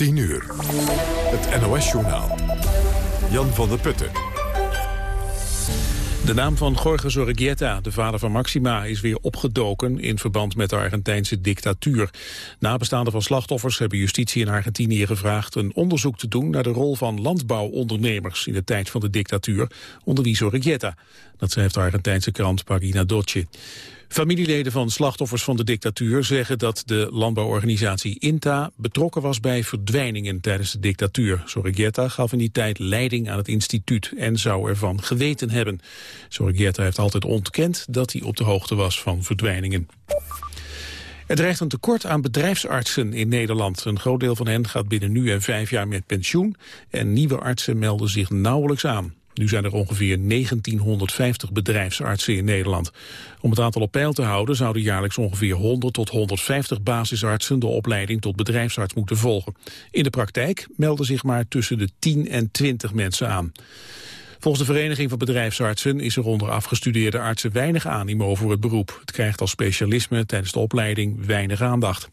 10 uur. Het NOS-journaal. Jan van der Putten. De naam van Jorge Zorreguieta, de vader van Maxima, is weer opgedoken in verband met de Argentijnse dictatuur. Nabestaanden van slachtoffers hebben justitie in Argentinië gevraagd een onderzoek te doen naar de rol van landbouwondernemers in de tijd van de dictatuur, onder wie Zorreguieta. Dat schrijft de Argentijnse krant Pagina Doce. Familieleden van slachtoffers van de dictatuur zeggen dat de landbouworganisatie INTA betrokken was bij verdwijningen tijdens de dictatuur. Sorigeta gaf in die tijd leiding aan het instituut en zou ervan geweten hebben. Sorigeta heeft altijd ontkend dat hij op de hoogte was van verdwijningen. Er dreigt een tekort aan bedrijfsartsen in Nederland. Een groot deel van hen gaat binnen nu en vijf jaar met pensioen en nieuwe artsen melden zich nauwelijks aan. Nu zijn er ongeveer 1950 bedrijfsartsen in Nederland. Om het aantal op peil te houden zouden jaarlijks ongeveer 100 tot 150 basisartsen de opleiding tot bedrijfsarts moeten volgen. In de praktijk melden zich maar tussen de 10 en 20 mensen aan. Volgens de Vereniging van Bedrijfsartsen is er onder afgestudeerde artsen weinig animo voor het beroep. Het krijgt als specialisme tijdens de opleiding weinig aandacht.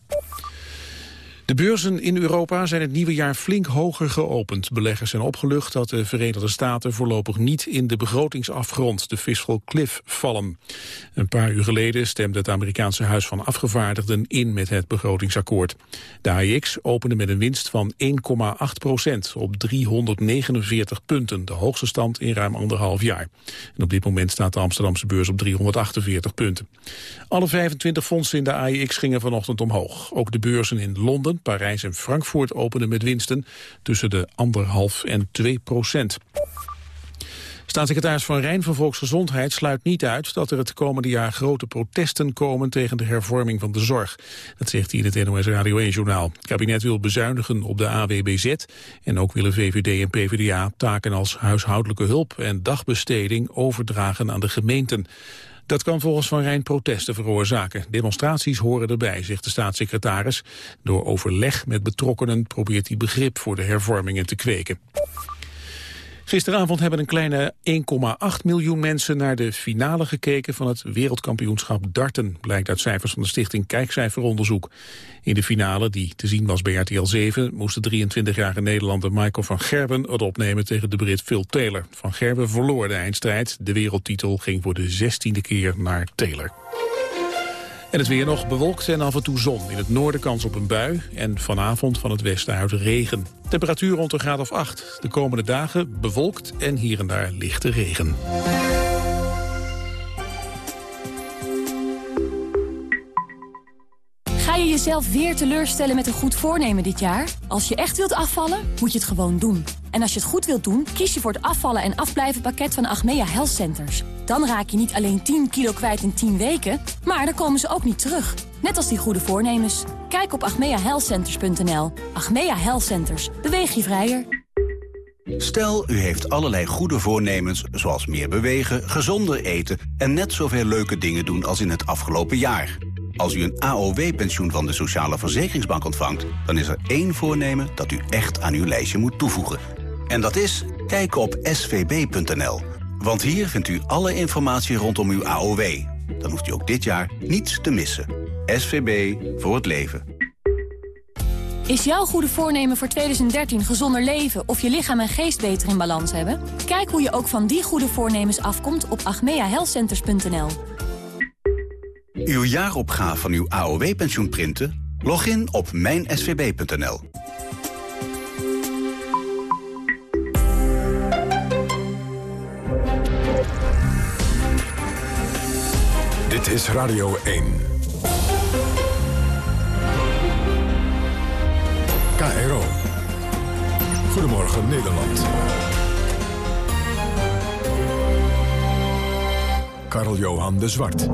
De beurzen in Europa zijn het nieuwe jaar flink hoger geopend. Beleggers zijn opgelucht dat de Verenigde Staten voorlopig niet in de begrotingsafgrond, de fiscal cliff, vallen. Een paar uur geleden stemde het Amerikaanse Huis van Afgevaardigden in met het begrotingsakkoord. De AIX opende met een winst van 1,8 procent op 349 punten, de hoogste stand in ruim anderhalf jaar. En op dit moment staat de Amsterdamse beurs op 348 punten. Alle 25 fondsen in de AIX gingen vanochtend omhoog. Ook de beurzen in Londen, Parijs en Frankfurt openden met winsten tussen de anderhalf en 2 procent. Staatssecretaris Van Rijn van Volksgezondheid sluit niet uit dat er het komende jaar grote protesten komen tegen de hervorming van de zorg. Dat zegt hij in het NOS Radio 1-journaal. Het kabinet wil bezuinigen op de AWBZ en ook willen VVD en PvdA taken als huishoudelijke hulp en dagbesteding overdragen aan de gemeenten. Dat kan volgens Van Rijn protesten veroorzaken. Demonstraties horen erbij, zegt de staatssecretaris. Door overleg met betrokkenen probeert hij begrip voor de hervormingen te kweken. Gisteravond hebben een kleine 1,8 miljoen mensen naar de finale gekeken van het wereldkampioenschap darten, blijkt uit cijfers van de stichting Kijkcijferonderzoek. In de finale, die te zien was bij RTL 7, moest de 23-jarige Nederlander Michael van Gerben het opnemen tegen de Brit Phil Taylor. Van Gerben verloor de eindstrijd. De wereldtitel ging voor de 16e keer naar Taylor. En het weer nog bewolkt en af en toe zon. In het noorden kans op een bui en vanavond van het westen uit regen. Temperatuur rond een graad of 8. De komende dagen bewolkt en hier en daar lichte regen. Je jezelf weer teleurstellen met een goed voornemen dit jaar? Als je echt wilt afvallen, moet je het gewoon doen. En als je het goed wilt doen, kies je voor het afvallen en afblijven pakket van Achmea Health Centers. Dan raak je niet alleen 10 kilo kwijt in 10 weken, maar dan komen ze ook niet terug. Net als die goede voornemens. Kijk op achmeahealthcenters.nl. Achmea Health Centers. Beweeg je vrijer. Stel, u heeft allerlei goede voornemens, zoals meer bewegen, gezonder eten... en net zoveel leuke dingen doen als in het afgelopen jaar. Als u een AOW-pensioen van de Sociale Verzekeringsbank ontvangt... dan is er één voornemen dat u echt aan uw lijstje moet toevoegen. En dat is kijken op svb.nl. Want hier vindt u alle informatie rondom uw AOW. Dan hoeft u ook dit jaar niets te missen. SVB voor het leven. Is jouw goede voornemen voor 2013 gezonder leven of je lichaam en geest beter in balans hebben? Kijk hoe je ook van die goede voornemens afkomt op agmeahealthcenters.nl. Uw jaaropgave van uw AOW-pensioen printen? Log in op mijnsvb.nl. Dit is Radio 1. KRO. Goedemorgen Nederland. Karl-Johan de Zwart.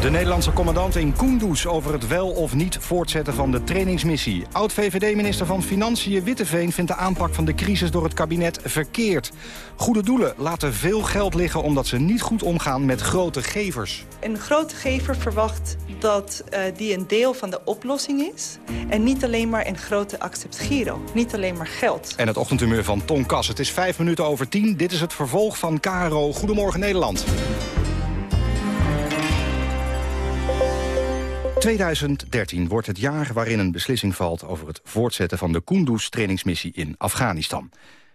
De Nederlandse commandant in Kunduz over het wel of niet voortzetten van de trainingsmissie. Oud-VVD-minister van Financiën Witteveen vindt de aanpak van de crisis door het kabinet verkeerd. Goede doelen laten veel geld liggen omdat ze niet goed omgaan met grote gevers. Een grote gever verwacht dat uh, die een deel van de oplossing is. En niet alleen maar een grote accept giro. Niet alleen maar geld. En het ochtendhumeur van Ton Kas. Het is vijf minuten over tien. Dit is het vervolg van KRO Goedemorgen Nederland. 2013 wordt het jaar waarin een beslissing valt over het voortzetten van de Kunduz-trainingsmissie in Afghanistan.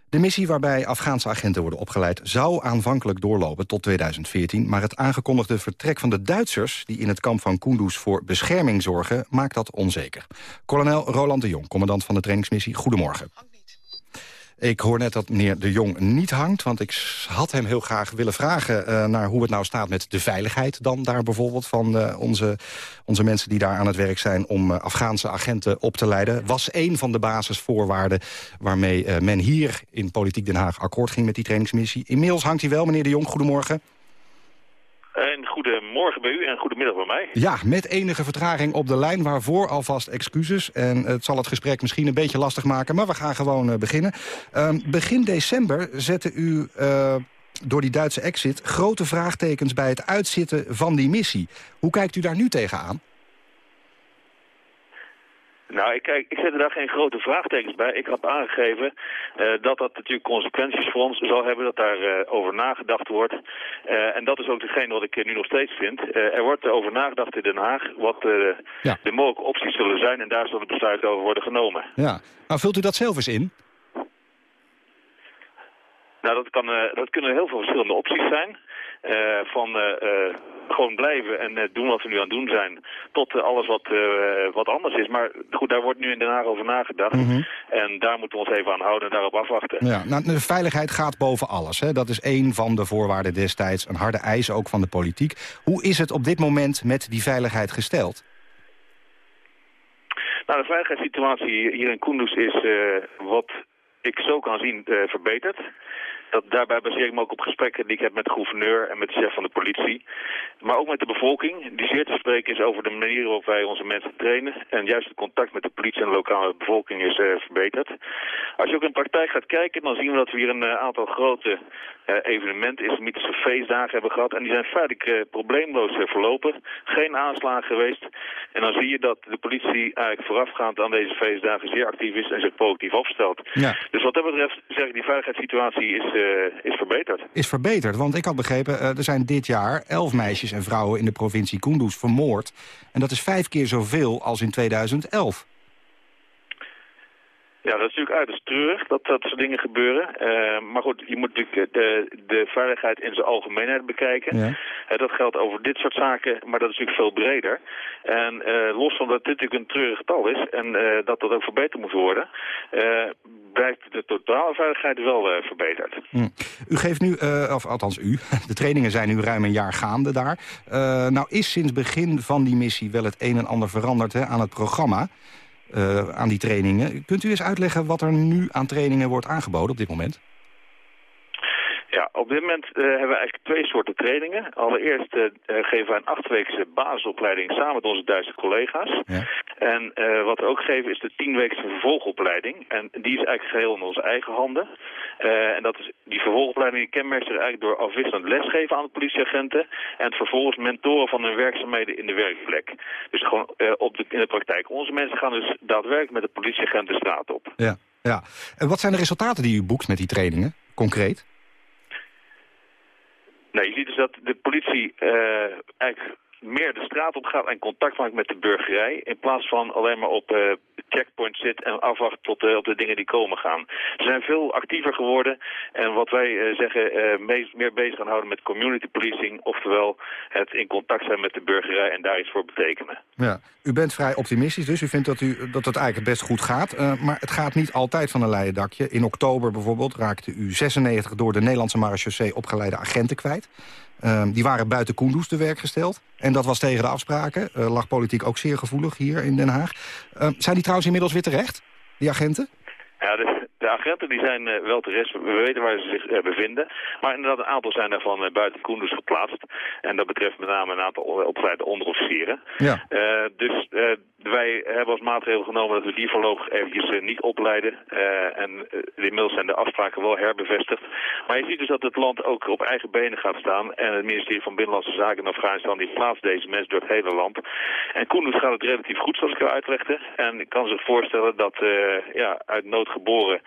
De missie waarbij Afghaanse agenten worden opgeleid... zou aanvankelijk doorlopen tot 2014... maar het aangekondigde vertrek van de Duitsers... die in het kamp van Kunduz voor bescherming zorgen... maakt dat onzeker. Kolonel Roland de Jong, commandant van de trainingsmissie, goedemorgen. Ik hoor net dat meneer De Jong niet hangt, want ik had hem heel graag willen vragen... Uh, naar hoe het nou staat met de veiligheid dan daar bijvoorbeeld... van uh, onze, onze mensen die daar aan het werk zijn om uh, Afghaanse agenten op te leiden. Was een van de basisvoorwaarden waarmee men hier in Politiek Den Haag akkoord ging met die trainingsmissie. Inmiddels hangt hij wel, meneer De Jong, goedemorgen. En goedemorgen bij u en goedemiddag bij mij. Ja, met enige vertraging op de lijn, waarvoor alvast excuses. En het zal het gesprek misschien een beetje lastig maken, maar we gaan gewoon uh, beginnen. Uh, begin december zette u uh, door die Duitse exit grote vraagtekens bij het uitzitten van die missie. Hoe kijkt u daar nu tegenaan? Nou, ik, kijk, ik zet er daar geen grote vraagtekens bij. Ik had aangegeven uh, dat dat natuurlijk consequenties voor ons zal hebben, dat daar uh, over nagedacht wordt. Uh, en dat is ook hetgeen wat ik nu nog steeds vind. er wordt over nagedacht in Den Haag wat ja. de mogelijke opties zullen zijn en daar zullen besluiten over worden genomen. Ja, nou vult u dat zelf eens in? Nou, dat, kan, dat kunnen heel veel verschillende opties zijn. Van gewoon blijven en doen wat we nu aan het doen zijn. Tot alles wat, uh, wat anders is. Maar goed, daar wordt nu in Den Haag over nagedacht. Mm -hmm. En daar moeten we ons even aan houden en daarop afwachten. Ja, nou, de veiligheid gaat boven alles. Hè? Dat is één van de voorwaarden destijds. Een harde eis ook van de politiek. Hoe is het op dit moment met die veiligheid gesteld? Nou, de veiligheidssituatie hier in Kunduz is wat ik zo kan zien verbeterd dat, daarbij baseer ik me ook op gesprekken die ik heb met de gouverneur en met de chef van de politie. Maar ook met de bevolking, die zeer te spreken is over de manier waarop wij onze mensen trainen. En juist het contact met de politie en de lokale bevolking is uh, verbeterd. Als je ook in praktijk gaat kijken, dan zien we dat we hier een uh, aantal grote evenementen, islamitische feestdagen hebben gehad. En die zijn feitelijk probleemloos verlopen. Geen aanslagen geweest. En dan zie je dat de politie eigenlijk voorafgaand aan deze feestdagen zeer actief is en zich positief opstelt. Ja. Dus wat dat betreft zeg ik, die veiligheidssituatie is is verbeterd. Is verbeterd, want ik had begrepen... Er zijn dit jaar elf meisjes en vrouwen in de provincie Kunduz vermoord. En dat is vijf keer zoveel als in 2011. Ja, dat is natuurlijk uiterst treurig dat dat soort dingen gebeuren. Uh, maar goed, je moet natuurlijk de, de veiligheid in zijn algemeenheid bekijken. Ja. Uh, dat geldt over dit soort zaken, maar dat is natuurlijk veel breder. En uh, los van dat dit natuurlijk een treurig getal is en dat dat ook verbeterd moet worden... blijft de totale veiligheid wel verbeterd. Hm. U geeft nu, of althans u, de trainingen zijn nu ruim een jaar gaande daar. nou is sinds begin van die missie wel het een en ander veranderd hè, aan het programma aan die trainingen. Kunt u eens uitleggen wat er nu aan trainingen wordt aangeboden op dit moment? Ja, op dit moment uh, hebben we eigenlijk twee soorten trainingen. Allereerst uh, geven wij een achtweekse basisopleiding samen met onze Duitse collega's. Ja. En uh, wat we ook geven is de tienweekse vervolgopleiding. En die is eigenlijk geheel in onze eigen handen. en dat is, die vervolgopleiding die kenmerkt zich eigenlijk door afwisselend lesgeven aan de politieagenten. En het vervolgens mentoren van hun werkzaamheden in de werkplek. Dus gewoon op de, in de praktijk. Onze mensen gaan dus daadwerkelijk met de politieagent de straat op. Ja, ja. En wat zijn de resultaten die u boekt met die trainingen, concreet? Nee, je ziet dus dat. De politie uh, eigenlijk meer de straat op gaat en contact maakt met de burgerij... in plaats van alleen maar op uh, checkpoint zit en afwacht tot uh, op de dingen die komen gaan. Ze zijn veel actiever geworden en wat wij uh, zeggen meer bezig gaan houden met community policing... oftewel het in contact zijn met de burgerij en daar iets voor betekenen. Ja, u bent vrij optimistisch dus. U vindt dat, u, dat het eigenlijk best goed gaat. maar het gaat niet altijd van een leien dakje. In oktober bijvoorbeeld raakte u 96 door de Nederlandse marechaussee opgeleide agenten kwijt. Uh, die waren buiten Kunduz te werk gesteld. En dat was tegen de afspraken. Uh, lag politiek ook zeer gevoelig hier in Den Haag. Uh, zijn die trouwens inmiddels weer terecht, die agenten? Ja, de, de agenten die zijn uh, wel terecht. We weten waar ze zich uh, bevinden. Maar inderdaad, een aantal zijn daarvan uh, buiten Koenders geplaatst. En dat betreft met name een aantal opgeleide onderofficieren. Ja. dus wij hebben als maatregel genomen dat we die voorlopig eventjes niet opleiden. en inmiddels zijn de afspraken wel herbevestigd. Maar je ziet dus dat het land ook op eigen benen gaat staan. En het ministerie van Binnenlandse Zaken in Afghanistan die plaatst deze mensen door het hele land. En Koenders gaat het relatief goed, zoals ik al uitlegde. En ik kan zich voorstellen dat ja, uit nood geboren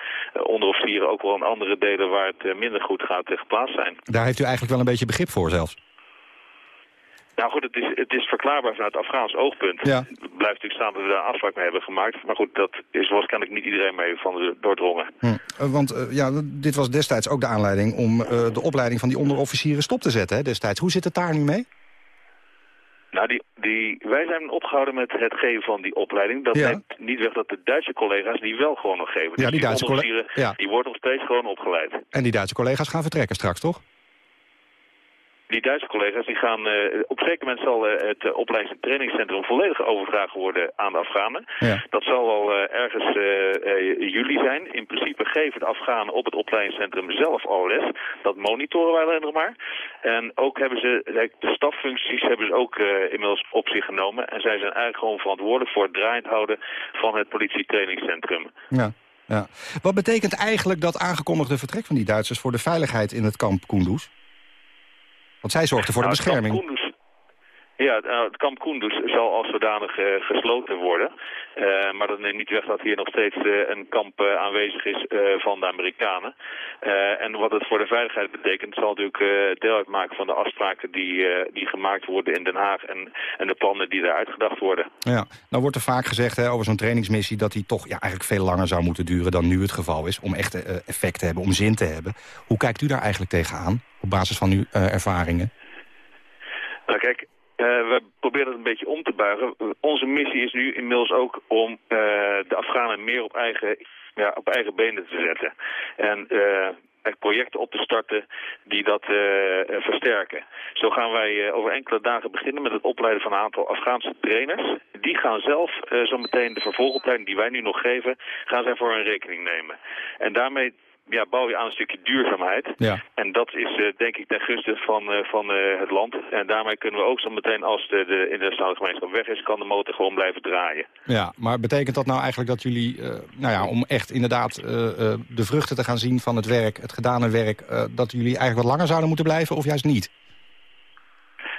onderofficieren ook wel in andere delen waar het uh, minder goed gaat uh, geplaatst zijn. Daar heeft u eigenlijk wel een beetje begrip voor zelfs? Nou goed, het is, het is verklaarbaar vanuit het Afghaans oogpunt. Ja. Het blijft natuurlijk staan dat we daar een afspraak mee hebben gemaakt. Maar goed, dat is waarschijnlijk niet iedereen mee van de, doordrongen. Hm. Want uh, ja, dit was destijds ook de aanleiding om uh, de opleiding van die onderofficieren stop te zetten hè, destijds. Hoe zit het daar nu mee? Nou, die, die, wij zijn opgehouden met het geven van die opleiding. Dat Ja. neemt niet weg dat de Duitse collega's die wel gewoon nog geven. Ja, Dus die Duitse colle- onderofficieren, ja. Die worden nog steeds gewoon opgeleid. En die Duitse collega's gaan vertrekken straks, toch? Die Duitse collega's die gaan... eh, op een zeker moment zal eh, het uh, opleidings- en trainingscentrum volledig overgedragen worden aan de Afghanen. Ja. Dat zal al eh, ergens eh, eh, juli zijn. In principe geven de Afghanen op het opleidingscentrum zelf al les. Dat monitoren wij alleen nog maar. En ook hebben ze, de staffuncties hebben ze ook eh, inmiddels op zich genomen. En zij zijn eigenlijk gewoon verantwoordelijk voor het draaiend houden van het politietrainingscentrum. Ja. ja. Wat betekent eigenlijk dat aangekondigde vertrek van die Duitsers... voor de veiligheid in het kamp Kunduz? Want zij zorgden voor de Nou, bescherming. Ja, het, uh, het kamp Kunduz zal als zodanig eh, gesloten worden. Eh, maar dat neemt niet weg dat hier nog steeds eh, een kamp aanwezig is van de Amerikanen. En wat het voor de veiligheid betekent, zal natuurlijk deel uitmaken van de afspraken die, die gemaakt worden in Den Haag en, en de plannen die daar uitgedacht worden. Ja. Nou wordt er vaak gezegd hè, over zo'n trainingsmissie... dat die toch ja, eigenlijk veel langer zou moeten duren dan nu het geval is... om echt effect te hebben, om zin te hebben. Hoe kijkt u daar eigenlijk tegenaan, op basis van uw ervaringen? Nou kijk, we proberen het een beetje om te buigen. Onze missie is nu inmiddels ook om uh, de Afghanen meer op eigen, ja, op eigen benen te zetten. En uh, projecten op te starten die dat versterken. Zo gaan wij over enkele dagen beginnen met het opleiden van een aantal Afghaanse trainers. Die gaan zelf uh, zo meteen de vervolgopleiding die wij nu nog geven, gaan zij voor hun rekening nemen. En daarmee ja, bouw je aan een stukje duurzaamheid. Ja. En dat is uh, denk ik ten gunste van, uh, van uh, het land. En daarmee kunnen we ook zo meteen als de, de internationale gemeenschap weg is... kan de motor gewoon blijven draaien. Ja, maar betekent dat nou eigenlijk dat jullie... nou ja, om echt inderdaad de vruchten te gaan zien van het werk, het gedane werk... dat jullie eigenlijk wat langer zouden moeten blijven of juist niet?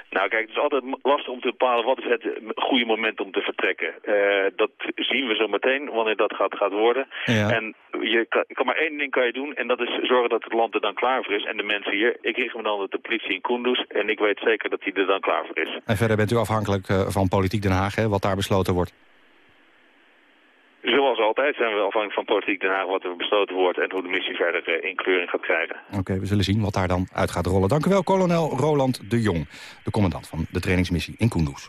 Nou kijk, het is altijd lastig om te bepalen wat is het goede moment om te vertrekken. Uh, dat zien we zo meteen, wanneer dat gaat, gaat worden. Ja. En je kan, kan maar één ding kan je doen en dat is zorgen dat het land er dan klaar voor is. En de mensen hier, ik richt me dan op de politie in Kunduz en ik weet zeker dat die er dan klaar voor is. En verder bent u afhankelijk uh, van politiek Den Haag, hè, wat daar besloten wordt? Zoals altijd zijn we afhankelijk van politiek Den Haag wat er besloten wordt en hoe de missie verder uh, inkleuring gaat krijgen. Oké, we zullen zien wat daar dan uit gaat rollen. Dank u wel, kolonel Roland de Jong, de commandant van de trainingsmissie in Kunduz.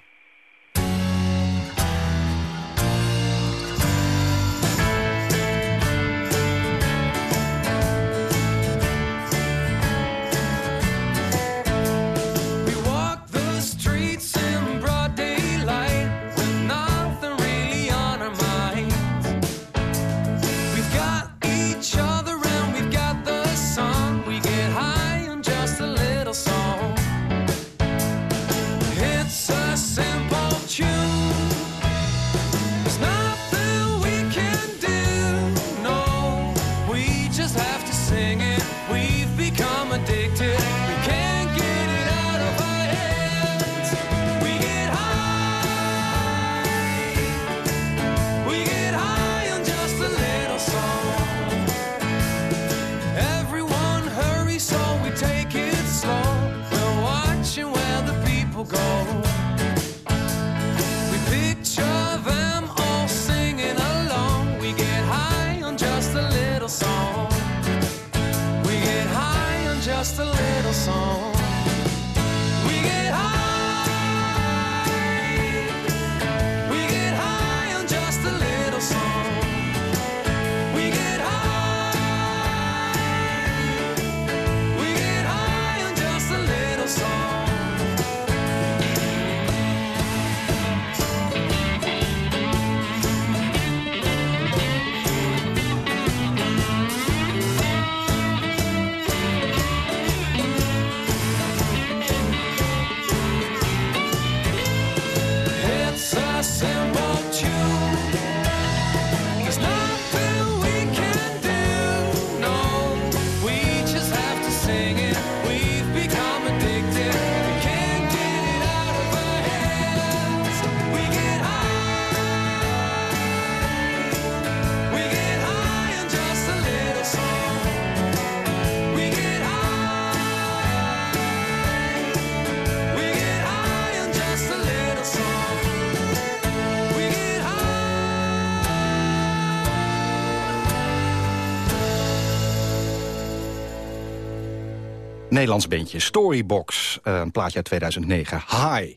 Nederlands bandje Storybox, eh, een plaatje uit 2009. Hi.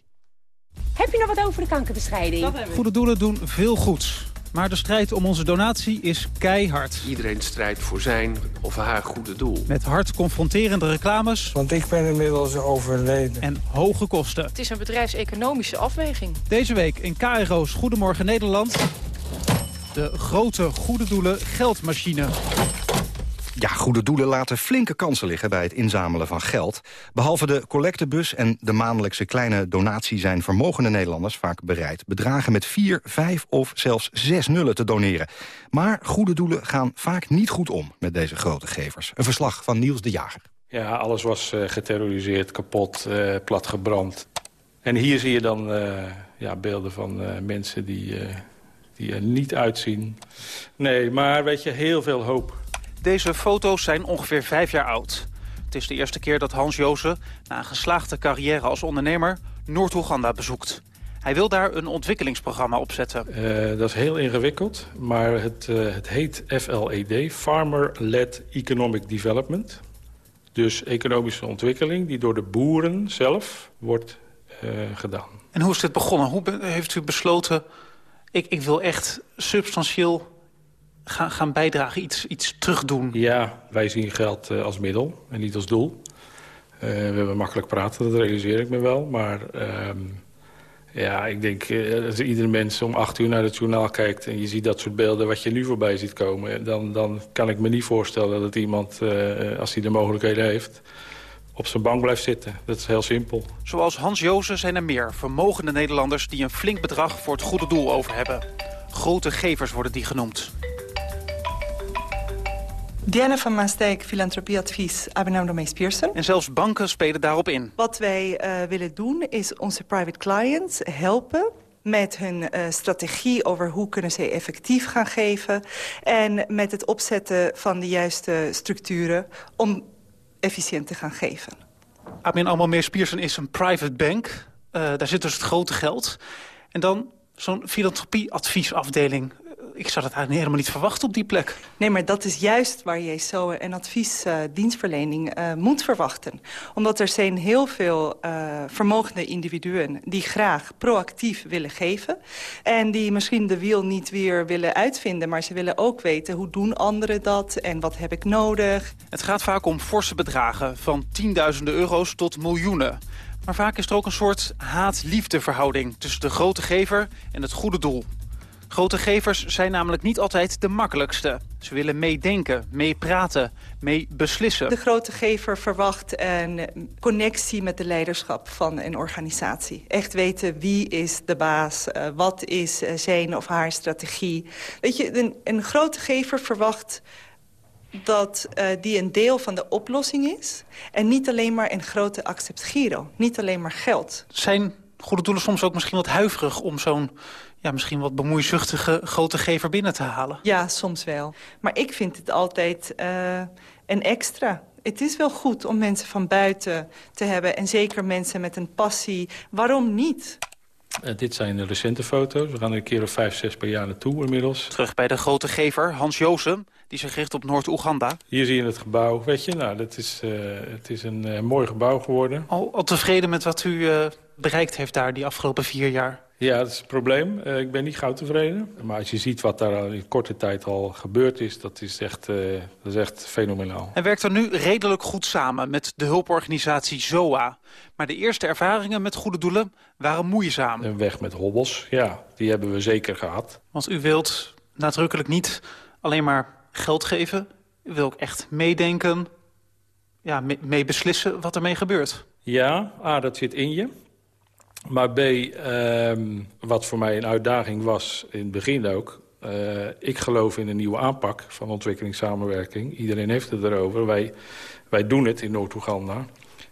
Heb je nog wat over de kankerbestrijding? Goede doelen doen veel goeds. Maar de strijd om onze donatie is keihard. Iedereen strijdt voor zijn of haar goede doel. Met hard confronterende reclames. Want ik ben inmiddels overleden. En hoge kosten. Het is een bedrijfseconomische afweging. Deze week in KRO's Goedemorgen Nederland. De grote goede doelen geldmachine. Ja, goede doelen laten flinke kansen liggen bij het inzamelen van geld. Behalve de collectebus en de maandelijkse kleine donatie... zijn vermogende Nederlanders vaak bereid bedragen met vier, vijf of zelfs zes nullen te doneren. Maar goede doelen gaan vaak niet goed om met deze grote gevers. Een verslag van Niels de Jager. Ja, alles was uh, geterroriseerd, kapot, uh, platgebrand. En hier zie je dan uh, ja, beelden van mensen die, die er niet uitzien. Nee, maar weet je, heel veel hoop. Deze foto's zijn ongeveer vijf jaar oud. Het is de eerste keer dat Hans Joze, na een geslaagde carrière als ondernemer, Noord-Oeganda bezoekt. Hij wil daar een ontwikkelingsprogramma opzetten. Uh, dat is heel ingewikkeld, maar het, uh, het heet FLED, Farmer-Led Economic Development. Dus economische ontwikkeling die door de boeren zelf wordt uh, gedaan. En hoe is dit begonnen? Hoe heeft u besloten, ik, ik wil echt substantieel gaan, gaan bijdragen, iets, iets terugdoen? Ja, wij zien geld uh, als middel en niet als doel. Uh, we hebben makkelijk praten, dat realiseer ik me wel. Maar uh, ja, ik denk uh, als iedere mens om acht uur naar het journaal kijkt... en je ziet dat soort beelden wat je nu voorbij ziet komen... dan, dan kan ik me niet voorstellen dat iemand, als hij de mogelijkheden heeft op zijn bank blijft zitten. Dat is heel simpel. Zoals Hans Jozen zijn er meer vermogende Nederlanders... die een flink bedrag voor het goede doel over hebben. Grote gevers worden die genoemd. Diana van Maastijk, filantropieadvies ABN Mees Pierson. En zelfs banken spelen daarop in. Wat wij uh, willen doen is onze private clients helpen met hun uh, strategie over hoe kunnen ze effectief gaan geven... en met het opzetten van de juiste structuren om efficiënt te gaan geven. ABN AMRO Mees Pierson is een private bank. Uh, daar zit dus het grote geld. En dan zo'n filantropieadviesafdeling ik zou dat eigenlijk helemaal niet verwachten op die plek. Nee, maar dat is juist waar je zo een adviesdienstverlening uh, uh, moet verwachten. Omdat er zijn heel veel uh, vermogende individuen die graag proactief willen geven. En die misschien de wiel niet weer willen uitvinden. Maar ze willen ook weten hoe doen anderen dat en wat heb ik nodig. Het gaat vaak om forse bedragen van tienduizenden euro's tot miljoenen. Maar vaak is er ook een soort haat-liefde verhouding tussen de grote gever en het goede doel. Grote gevers zijn namelijk niet altijd de makkelijkste. Ze willen meedenken, meepraten, mee beslissen. De grote gever verwacht een connectie met de leiderschap van een organisatie. Echt weten wie is de baas, uh, wat is zijn of haar strategie. Weet je, een, een grote gever verwacht dat uh, die een deel van de oplossing is... en niet alleen maar een grote accept giro, niet alleen maar geld. Zijn goede doelen soms ook misschien wat huiverig om zo'n ja, misschien wat bemoeizuchtige grote gever binnen te halen? Ja, soms wel. Maar ik vind het altijd uh, een extra. Het is wel goed om mensen van buiten te hebben. En zeker mensen met een passie. Waarom niet? Uh, dit zijn de recente foto's. We gaan er een keer of vijf, zes per jaar naartoe inmiddels. Terug bij de grote gever, Hans Joosem, die zich richt op Noord-Oeganda. Hier zie je het gebouw. Weet je, nou, dat is, uh, het is een uh, mooi gebouw geworden. Al, al tevreden met wat u bereikt heeft daar die afgelopen vier jaar? Ja, dat is het probleem. Uh, ik ben niet gauw tevreden. Maar als je ziet wat daar in korte tijd al gebeurd is... dat is echt, uh, dat is echt fenomenaal. Hij werkt er nu redelijk goed samen met de hulporganisatie ZOA. Maar de eerste ervaringen met goede doelen waren moeizaam. Een weg met hobbels, ja, die hebben we zeker gehad. Want u wilt nadrukkelijk niet alleen maar geld geven. U wilt ook echt meedenken, ja, mee, mee beslissen wat ermee gebeurt. Ja, A, dat zit in je. Maar B, um, wat voor mij een uitdaging was in het begin ook... Uh, ik geloof in een nieuwe aanpak van ontwikkelingssamenwerking. Iedereen heeft het erover. Wij, wij doen het in Noord-Oeganda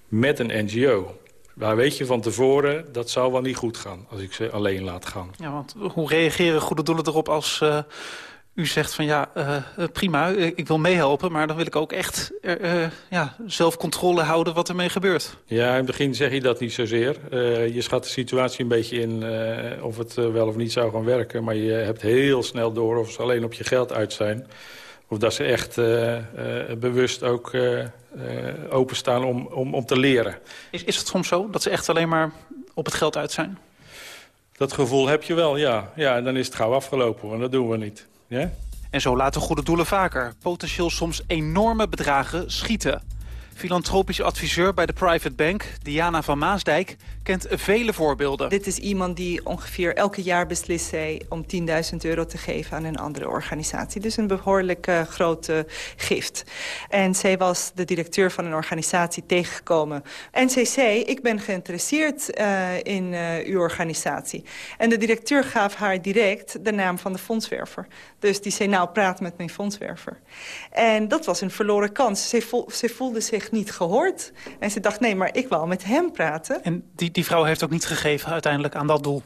met een NGO. Waar weet je van tevoren, dat zal wel niet goed gaan... als ik ze alleen laat gaan. Ja, want hoe reageren goede doelen erop als... Uh u zegt van ja, uh, prima, ik wil meehelpen... maar dan wil ik ook echt uh, ja, zelf controle houden wat ermee gebeurt. Ja, in het begin zeg je dat niet zozeer. Uh, je schat de situatie een beetje in of het wel of niet zou gaan werken... maar je hebt heel snel door of ze alleen op je geld uit zijn... Of dat ze echt bewust ook openstaan om, om, om te leren. Is, is het soms zo dat ze echt alleen maar op het geld uit zijn? Dat gevoel heb je wel, ja. Ja, en dan is het gauw afgelopen, want dat doen we niet. Ja? En zo laten goede doelen vaker potentieel soms enorme bedragen schieten. Filantropisch adviseur bij de Private Bank, Diana van Maasdijk, kent vele voorbeelden. Dit is iemand die ongeveer elke jaar beslist om 10.000 euro te geven aan een andere organisatie. Dus een behoorlijk uh, grote gift. En zij was de directeur van een organisatie tegengekomen. En zij zei, ik ben geïnteresseerd uh, in uh, uw organisatie. En de directeur gaf haar direct de naam van de fondswerver. Dus die zei, nou, praat met mijn fondswerver. En dat was een verloren kans. Zij, zij voelde zich niet gehoord. En ze dacht, nee, maar ik wil met hem praten. En die, die vrouw heeft ook niet gegeven uiteindelijk aan dat doel?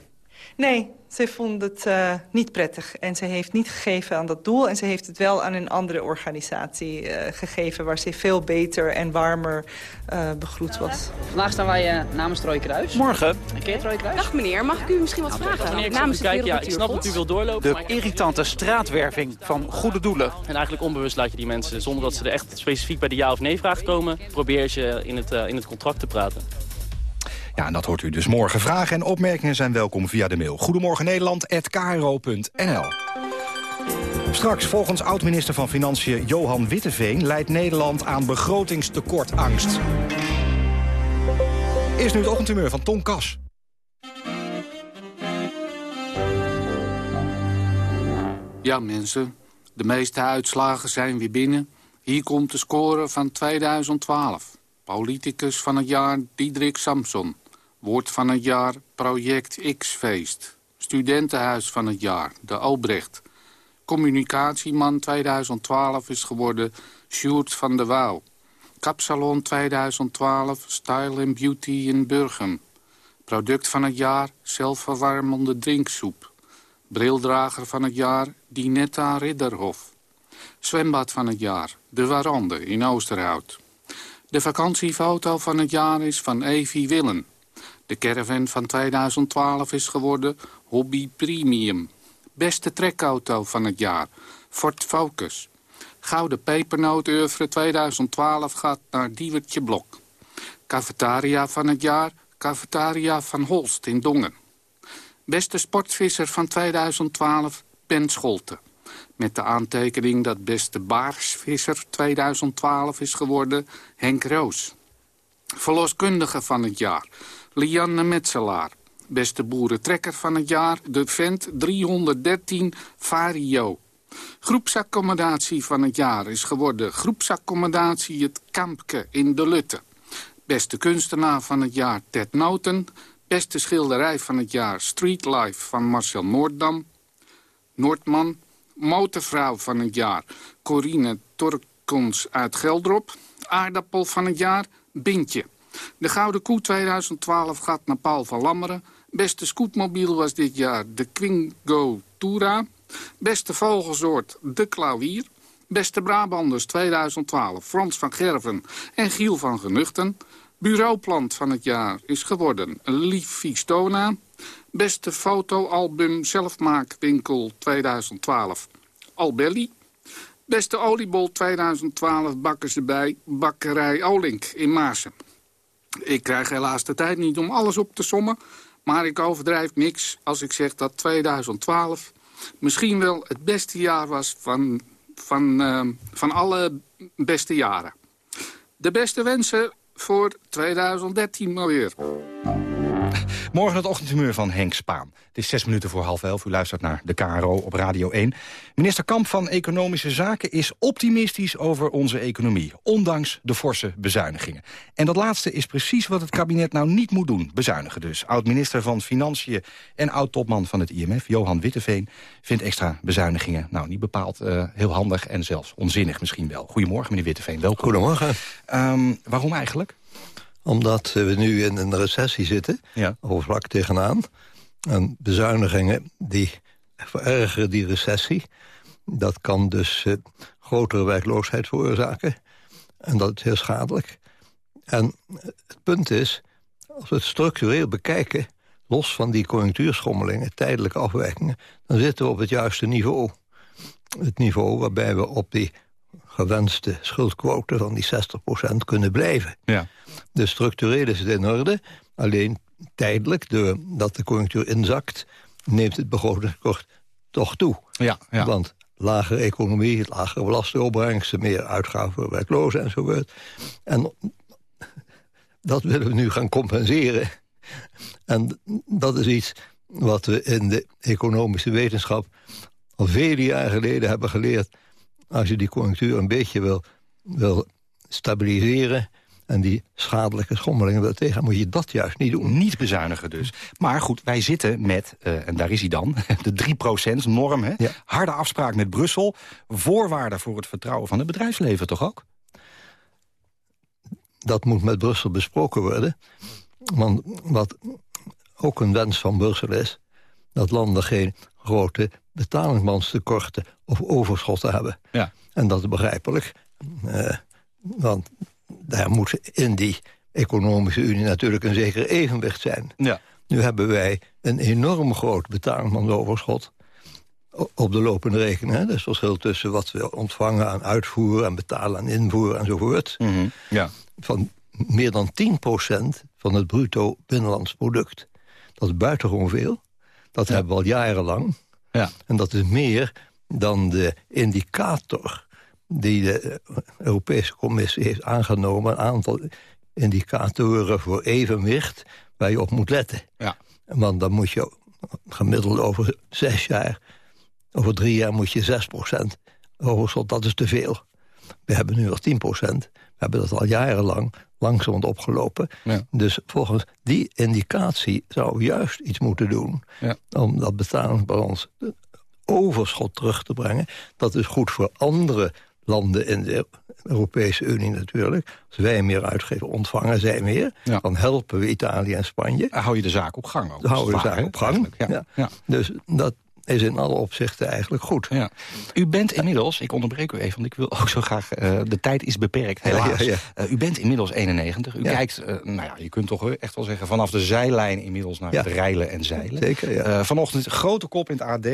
Nee, ze vond het uh, niet prettig. En ze heeft niet gegeven aan dat doel. En ze heeft het wel aan een andere organisatie uh, gegeven... waar ze veel beter en warmer uh, begroet was. Vandaag staan wij namens Troy Kruis. Morgen. Oké, Troy Kruis. Dag meneer, mag ik u misschien wat vragen? Namens kijken, ja, ik snap dat u wilt doorlopen. De irritante straatwerving van goede doelen. En eigenlijk onbewust laat je die mensen, zonder dat ze er echt specifiek bij de ja of nee vraag komen... probeer je in het, in het contract te praten. Ja, en dat hoort u dus morgen. Vragen en opmerkingen zijn welkom via de mail. Goedemorgen Nederland@kro.nl. Straks, volgens oud-minister van Financiën Johan Witteveen... leidt Nederland aan begrotingstekortangst. Eerst nu het ochtendhumeur van Tom Kas. Ja, mensen. De meeste uitslagen zijn weer binnen. Hier komt de score van 2012. Politicus van het jaar Diederik Samson. Woord van het jaar Project X-feest. Studentenhuis van het jaar, de Albrecht. Communicatieman 2012 is geworden Sjoerd van der Wouw. Kapsalon 2012, Style and Beauty in Burgum. Product van het jaar, zelfverwarmende drinksoep. Brildrager van het jaar, Dinetta Ridderhof. Zwembad van het jaar, De Warande in Oosterhout. De vakantiefoto van het jaar is van Evie Willen. De caravan van 2012 is geworden Hobby Premium. Beste trekauto van het jaar, Ford Focus. Gouden pepernoot 2012 gaat naar Diewertje Blok. Cafetaria van het jaar, Cafetaria van Holst in Dongen. Beste sportvisser van 2012, Ben Scholte. Met de aantekening dat beste baarsvisser 2012 is geworden Henk Roos. Verloskundige van het jaar, Lianne Metselaar. Beste boerentrekker van het jaar, de vent 313 Vario. Groepsaccommodatie van het jaar is geworden groepsaccommodatie Het Kampke in de Lutte. Beste kunstenaar van het jaar Ted Noten. Beste schilderij van het jaar Street Life van Marcel Noorddam. Noordman. Motorvrouw van het jaar Corine Torkons uit Geldrop. Aardappel van het jaar Bintje. De Gouden Koe 2012 gaat naar Paul van Lammeren. Beste scootmobiel was dit jaar de Quingo Tura. Beste vogelsoort de Klauwier. Beste Brabanders 2012 Frans van Gerven en Giel van Genuchten. Bureauplant van het jaar is geworden Lief Vistona. Beste fotoalbum zelfmaakwinkel 2012 Albelli. Beste oliebol 2012 bakken ze bij Bakkerij Olink in Maasen. Ik krijg helaas de tijd niet om alles op te sommen... maar ik overdrijf niks als ik zeg dat 2012 misschien wel het beste jaar was van, van, uh, van alle beste jaren. De beste wensen voor 2013 maar weer. Morgen het ochtendhumeur van Henk Spaan. Het is zes minuten voor half elf. U luistert naar de KRO op Radio 1. Minister Kamp van Economische Zaken is optimistisch over onze economie. Ondanks de forse bezuinigingen. En dat laatste is precies wat het kabinet nou niet moet doen. Bezuinigen dus. Oud-minister van Financiën en oud-topman van het IMF, Johan Witteveen... vindt extra bezuinigingen nou niet bepaald uh, heel handig en zelfs onzinnig misschien wel. Goedemorgen, meneer Witteveen. Welkom. Goedemorgen. Um, waarom eigenlijk? Omdat we nu in een recessie zitten, ja. of vlak tegenaan. En bezuinigingen die verergeren die recessie. Dat kan dus uh, grotere werkloosheid veroorzaken. En dat is heel schadelijk. En het punt is, als we het structureel bekijken... los van die conjunctuurschommelingen, tijdelijke afwijkingen... dan zitten we op het juiste niveau. het niveau waarbij we op die gewenste schuldquote van die 60% kunnen blijven. Ja. Dus structureel is het in orde, alleen tijdelijk, doordat de conjunctuur inzakt... neemt het begrotingstekort toch toe. Ja, ja. Want lagere economie, lagere belastingopbrengsten... meer uitgaven voor werklozen enzovoort. En dat willen we nu gaan compenseren. En dat is iets wat we in de economische wetenschap... al vele jaren geleden hebben geleerd. Als je die conjunctuur een beetje wil, wil stabiliseren en die schadelijke schommelingen wil tegen... moet je dat juist niet doen. Niet bezuinigen dus. Maar goed, wij zitten met, uh, en daar is hij dan, de 3%-norm. Ja. Harde afspraak met Brussel. Voorwaarden voor het vertrouwen van het bedrijfsleven toch ook? Dat moet met Brussel besproken worden. Want wat ook een wens van Brussel is... dat landen geen grote betalingsmanstekorten of overschotten hebben. Ja. En dat is begrijpelijk. Uh, want daar moet in die economische unie natuurlijk een zeker evenwicht zijn. Ja. Nu hebben wij een enorm groot betalingsmansoverschot op de lopende rekening. Hè? Dat is het verschil tussen wat we ontvangen aan uitvoer... en betalen aan invoer enzovoort. Mm -hmm. ja. Van meer dan 10% van het bruto binnenlands product. Dat is buitengewoon veel. Dat Ja. hebben we al jarenlang. Ja. En dat is meer dan de indicator die de Europese Commissie heeft aangenomen. Een aantal indicatoren voor evenwicht waar je op moet letten. Ja. Want dan moet je gemiddeld over zes jaar... over drie jaar moet je 6% overschot, dat is te veel. We hebben nu al 10%. We hebben dat al jarenlang langzamerhand opgelopen. Ja. Dus volgens die indicatie zou juist iets moeten doen... Ja. om dat betalingsbalans overschot terug te brengen. Dat is goed voor andere landen in de Europese Unie natuurlijk. Als wij meer uitgeven, ontvangen zij meer. Ja. Dan helpen we Italië en Spanje. Dan hou je de zaak op gang ook. Dan houden we de zaak op gang. Ja. Ja. Dus dat is in alle opzichten eigenlijk goed. Ja. U bent inmiddels, ik onderbreek u even, want ik wil ook zo graag... eh, de tijd is beperkt, helaas. Ja, ja, Eh, u bent inmiddels 91. U kijkt, eh, nou ja, je kunt toch echt wel zeggen... vanaf de zijlijn inmiddels naar het reilen en zeilen. Zeker, ja. Vanochtend grote kop in het AD.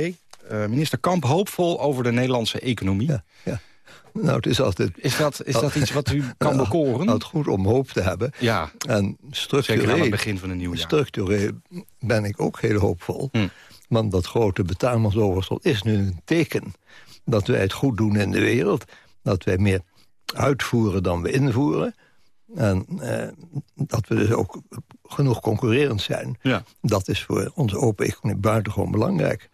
Minister Kamp hoopvol over de Nederlandse economie. Ja, ja. Nou, het is altijd... Is dat, is dat iets wat u kan bekoren? Het goed om hoop te hebben. Ja, En zeker aan structureel, het begin van een nieuw jaar. structureel ben ik ook heel hoopvol. Hm. Want dat grote betaalmansoverschot is nu een teken... dat wij het goed doen in de wereld. Dat wij meer uitvoeren dan we invoeren. En eh, dat we dus ook genoeg concurrerend zijn. Ja. Dat is voor onze open economie buitengewoon belangrijk.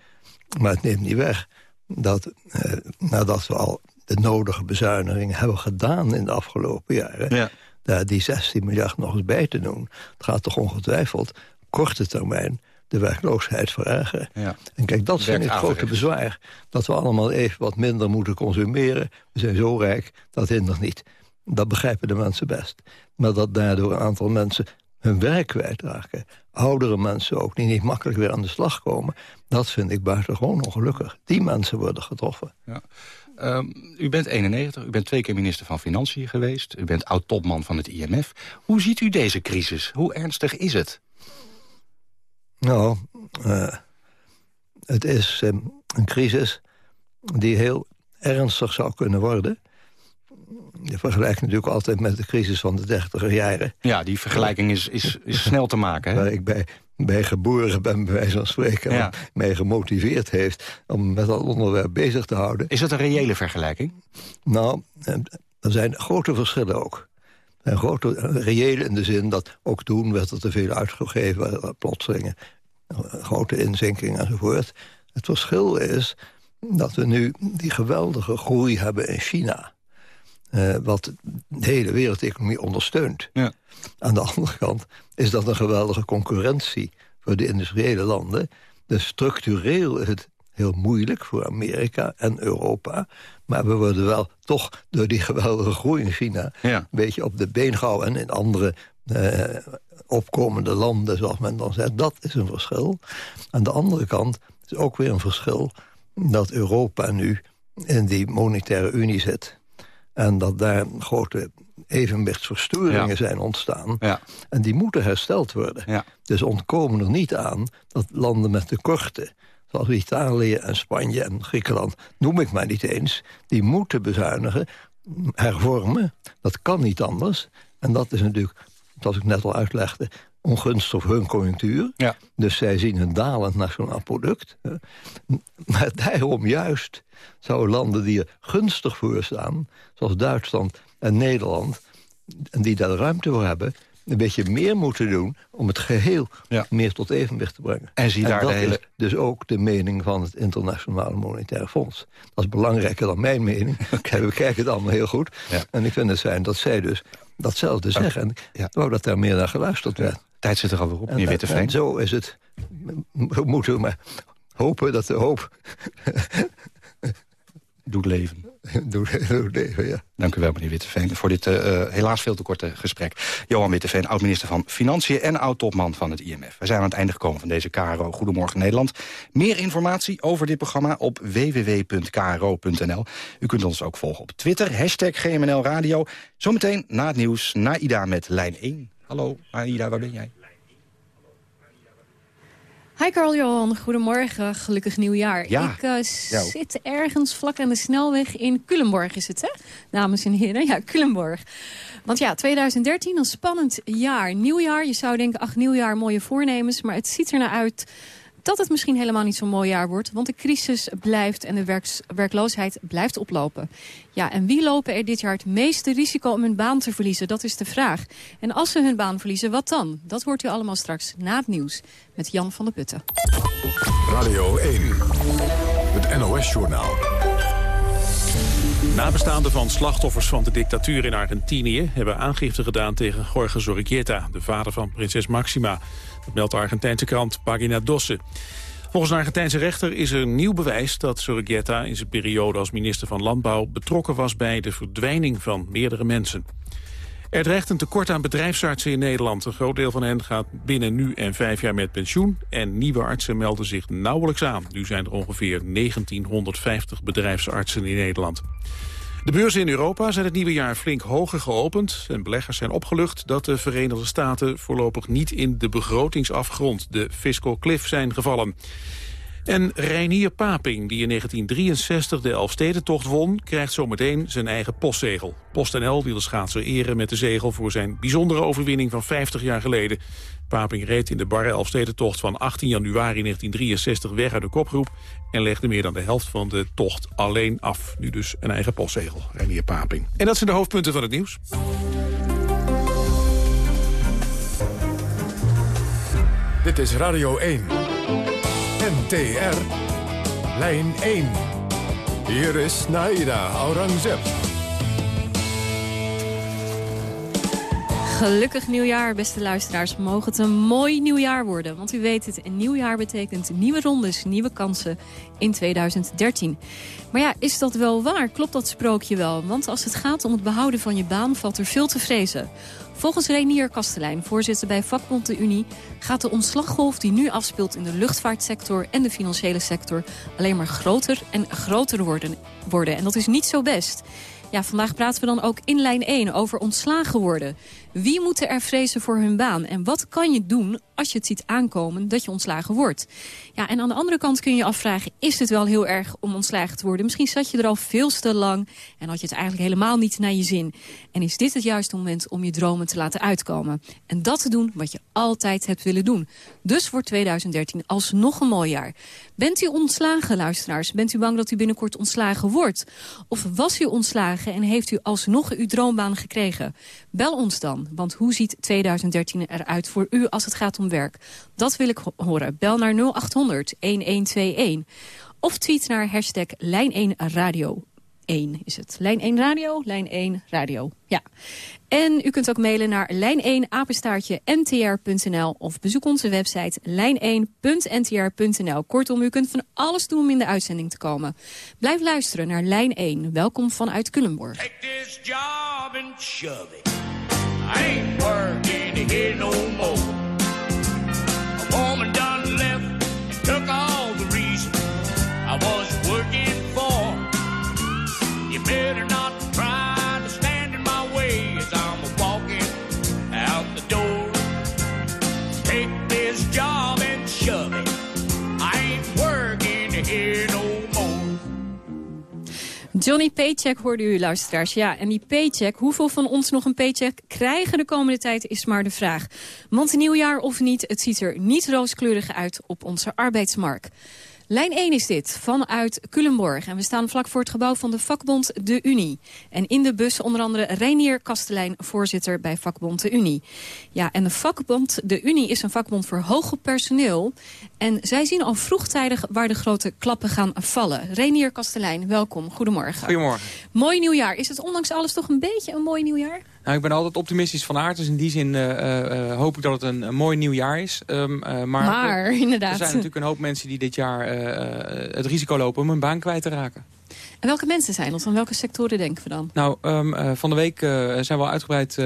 Maar het neemt niet weg dat eh, nadat we al de nodige bezuinigingen hebben gedaan in de afgelopen jaren... Ja. daar die 16 miljard nog eens bij te doen... het gaat toch ongetwijfeld korte termijn de werkloosheid verergeren. Ja. En kijk, dat vind ik het grote bezwaar. Dat we allemaal even wat minder moeten consumeren. We zijn zo rijk, dat hindert niet. Dat begrijpen de mensen best. Maar dat daardoor een aantal mensen hun werk kwijtraken... oudere mensen ook, die niet makkelijk weer aan de slag komen... dat vind ik buitengewoon ongelukkig. Die mensen worden getroffen. Ja. Ehm, u bent 91, u bent twee keer minister van Financiën geweest. U bent oud-topman van het IMF. Hoe ziet u deze crisis? Hoe ernstig is het? Nou, eh, het is eh, een crisis die heel ernstig zou kunnen worden. Je vergelijkt natuurlijk altijd met de crisis van de dertiger jaren... Ja, die vergelijking is, is, is snel te maken. Hè? waar ik bij, bij geboren ben, bij wijze van spreken... Ja. mij gemotiveerd heeft om met dat onderwerp bezig te houden. Is dat een reële vergelijking? Nou, eh, er zijn grote verschillen ook. Zijn grote, reële in de zin dat ook toen werd er te veel uitgegeven... plotseling eh, grote inzinkingen enzovoort. Het verschil is dat we nu die geweldige groei hebben in China... eh, wat de hele wereldeconomie ondersteunt. Ja. Aan de andere kant is dat een geweldige concurrentie voor de industriële landen. Dus structureel is het heel moeilijk voor Amerika en Europa. Maar we worden wel toch door die geweldige groei in China... Ja. een beetje op de been gehouden. En in andere eh, opkomende landen, zoals men dan zegt. Dat is een verschil. Aan de andere kant is ook weer een verschil... dat Europa nu in die monetaire unie zit. En dat daar grote evenwichtsverstoringen Ja. zijn ontstaan. Ja. En die moeten hersteld worden. Ja. Dus ontkomen er niet aan dat landen met tekorten... zoals Italië en Spanje en Griekenland, noem ik maar niet eens... die moeten bezuinigen, hervormen. Dat kan niet anders. En dat is natuurlijk, zoals ik net al uitlegde ongunstig voor hun conjunctuur. Ja. Dus zij zien een dalend nationaal product. Maar daarom juist zouden landen die er gunstig voor staan... zoals Duitsland en Nederland, en die daar ruimte voor hebben een beetje meer moeten doen om het geheel meer tot evenwicht te brengen. En, zie daar dat de hele... is dus ook de mening van het Internationale Monetaire Fonds. Dat is belangrijker dan mijn mening. okay. We kijken het allemaal heel goed. En ik vind het zijn dat zij dus datzelfde zeggen. En ik wou dat daar meer naar geluisterd werd. Tijd zit er alweer op, meneer Witteveen. En zo is het. We moeten maar hopen dat de hoop... Doet leven. Doet, leven, ja. Dank u wel, meneer Witteveen, voor dit uh, helaas veel te korte gesprek. Johan Witteveen, oud-minister van Financiën en oud-topman van het IMF. We zijn aan het einde gekomen van deze KRO Goedemorgen Nederland. Meer informatie over dit programma op www.kro.nl. U kunt ons ook volgen op Twitter, hashtag GMNL Radio. Zometeen na het nieuws, Naida met lijn 1. Hallo, Naida, waar ben jij? Hi Carl Johan, goedemorgen, gelukkig nieuwjaar. Ja, ik uh, zit ergens vlak aan de snelweg in Culemborg is het, hè? Dames en heren, ja, Culemborg. Want ja, 2013, een spannend jaar, nieuwjaar. Je zou denken, ach, nieuwjaar, mooie voornemens. Maar het ziet er naar uit dat het misschien helemaal niet zo'n mooi jaar wordt. Want de crisis blijft en de werkloosheid blijft oplopen. Ja, en wie lopen er dit jaar het meeste risico om hun baan te verliezen? Dat is de vraag. En als ze hun baan verliezen, wat dan? Dat hoort u allemaal straks na het nieuws met Jan van der Putten. Radio 1, het NOS-journaal. Nabestaanden van slachtoffers van de dictatuur in Argentinië... hebben aangifte gedaan tegen Jorge Zorrigueta, de vader van prinses Maxima. Dat meldt de Argentijnse krant Pagina Dosse. Volgens een Argentijnse rechter is er nieuw bewijs dat Sorregetta in zijn periode als minister van Landbouw betrokken was bij de verdwijning van meerdere mensen. Er dreigt een tekort aan bedrijfsartsen in Nederland. Een groot deel van hen gaat binnen nu en vijf jaar met pensioen. En nieuwe artsen melden zich nauwelijks aan. Nu zijn er ongeveer 1950 bedrijfsartsen in Nederland. De beurzen in Europa zijn het nieuwe jaar flink hoger geopend. En beleggers zijn opgelucht dat de Verenigde Staten voorlopig niet in de begrotingsafgrond, de fiscal cliff, zijn gevallen. En Reinier Paping, die in 1963 de Elfstedentocht won... krijgt zometeen zijn eigen postzegel. PostNL wil de schaatser eren met de zegel... voor zijn bijzondere overwinning van 50 jaar geleden. Paping reed in de barre Elfstedentocht van 18 januari 1963 weg uit de kopgroep... en legde meer dan de helft van de tocht alleen af. Nu dus een eigen postzegel, Reinier Paping. En dat zijn de hoofdpunten van het nieuws. Dit is Radio 1. NTR. Lijn 1. Hier is Naida Aurangzeb. Gelukkig nieuwjaar, beste luisteraars. Mogen het een mooi nieuwjaar worden. Want u weet het, een nieuwjaar betekent nieuwe rondes, nieuwe kansen in 2013. Maar ja, is dat wel waar? Klopt dat sprookje wel? Want als het gaat om het behouden van je baan, valt er veel te vrezen. Volgens Renier Kastelein, voorzitter bij vakbond de Unie... gaat de ontslaggolf die nu afspeelt in de luchtvaartsector en de financiële sector... alleen maar groter en groter worden. worden. En dat is niet zo best. Ja, vandaag praten we dan ook in lijn 1 over ontslagen worden. Wie moeten er vrezen voor hun baan? En wat kan je doen als je het ziet aankomen dat je ontslagen wordt? Ja, en aan de andere kant kun je je afvragen... is het wel heel erg om ontslagen te worden? Misschien zat je er al veel te lang en had je het eigenlijk helemaal niet naar je zin. En is dit het juiste moment om je dromen te laten uitkomen? En dat te doen wat je altijd hebt willen doen. Dus wordt 2013 alsnog een mooi jaar. Bent u ontslagen, luisteraars? Bent u bang dat u binnenkort ontslagen wordt? Of was u ontslagen en heeft u alsnog uw droombaan gekregen? Bel ons dan, want hoe ziet 2013 eruit voor u als het gaat om Dat wil ik horen. Bel naar 0800 1121. Of tweet naar hashtag Lijn1 Radio. 1 is het. Lijn 1 Radio, Lijn 1 Radio. Ja. En u kunt ook mailen naar lijn1 apenstaartje ntr.nl of bezoek onze website lijn1.ntr.nl. Kortom, u kunt van alles doen om in de uitzending te komen. Blijf luisteren naar Lijn 1. Welkom vanuit Culemborg. Take this job and shove it. I ain't working here no more. Johnny Paycheck hoorde u, luisteraars. Ja, en die paycheck, hoeveel van ons nog een paycheck krijgen de komende tijd, is maar de vraag. Want nieuwjaar of niet, het ziet er niet rooskleurig uit op onze arbeidsmarkt. Lijn 1 is dit, vanuit Culemborg. En we staan vlak voor het gebouw van de vakbond De Unie. En in de bus onder andere Reinier Kastelein, voorzitter bij vakbond De Unie. Ja, en de vakbond De Unie is een vakbond voor hoger personeel. En zij zien al vroegtijdig waar de grote klappen gaan vallen. Reinier Kastelein, welkom. Goedemorgen. Goedemorgen. Mooi nieuwjaar. Is het ondanks alles toch een beetje een mooi nieuwjaar? Nou, ik ben altijd optimistisch van aard. Dus in die zin uh, uh, hoop ik dat het een, een mooi nieuw jaar is. Um, maar, maar inderdaad. Er zijn natuurlijk een hoop mensen die dit jaar het risico lopen om hun baan kwijt te raken. En welke mensen zijn dat? Van welke sectoren denken we dan? Nou, um, van de week uh, zijn we al uitgebreid uh,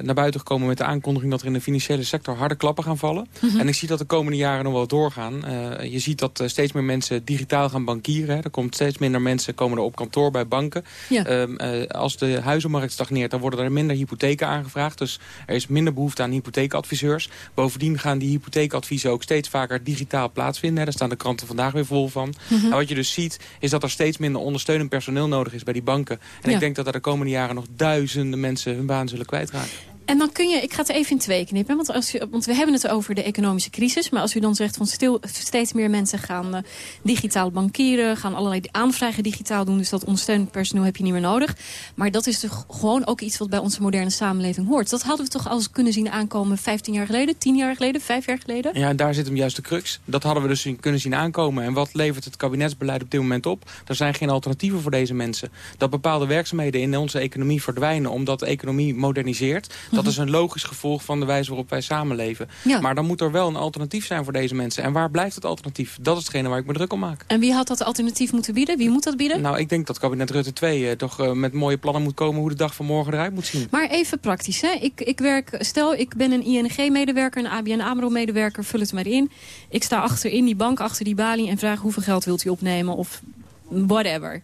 naar buiten gekomen met de aankondiging dat er in de financiële sector harde klappen gaan vallen. Mm -hmm. En ik zie dat de komende jaren nog wel doorgaan. Je ziet dat steeds meer mensen digitaal gaan bankieren. Hè. Er komt steeds minder mensen komen er op kantoor bij banken. Ja. Um, als de huizenmarkt stagneert, dan worden er minder hypotheken aangevraagd. Dus er is minder behoefte aan hypotheekadviseurs. Bovendien gaan die hypotheekadviezen ook steeds vaker digitaal plaatsvinden. Hè. Daar staan de kranten vandaag weer vol van. Mm -hmm. En wat je dus ziet, is dat er steeds minder ondersteunend personeel nodig is bij die banken. En ja. ik denk dat er de komende jaren nog duizenden mensen hun baan zullen kwijtraken. En dan kun je, ik ga het even in twee knippen, want, als we hebben het over de economische crisis. Maar als u dan zegt van stil, steeds meer mensen gaan uh, digitaal bankieren, gaan allerlei aanvragen digitaal doen. Dus dat ondersteunend personeel heb je niet meer nodig. Maar dat is toch gewoon ook iets wat bij onze moderne samenleving hoort. Dat hadden we toch al kunnen zien aankomen 15 jaar geleden, 10 jaar geleden, 5 jaar geleden? Ja, en daar zit hem juist de crux. Dat hadden we dus kunnen zien aankomen. En wat levert het kabinetsbeleid op dit moment op? Er zijn geen alternatieven voor deze mensen. Dat bepaalde werkzaamheden in onze economie verdwijnen omdat de economie moderniseert. Dat is een logisch gevolg van de wijze waarop wij samenleven. Ja. Maar dan moet er wel een alternatief zijn voor deze mensen. En waar blijft het alternatief? Dat is hetgene waar ik me druk om maak. En wie had dat alternatief moeten bieden? Wie moet dat bieden? Nou, ik denk dat kabinet Rutte 2 uh, toch uh, met mooie plannen moet komen... hoe de dag van morgen eruit moet zien. Maar even praktisch. Hè? Ik, ik werk, stel, ik ben een ING-medewerker, een ABN AMRO-medewerker. Vul het maar in. Ik sta achter in die bank, achter die balie... en vraag hoeveel geld wilt u opnemen of whatever.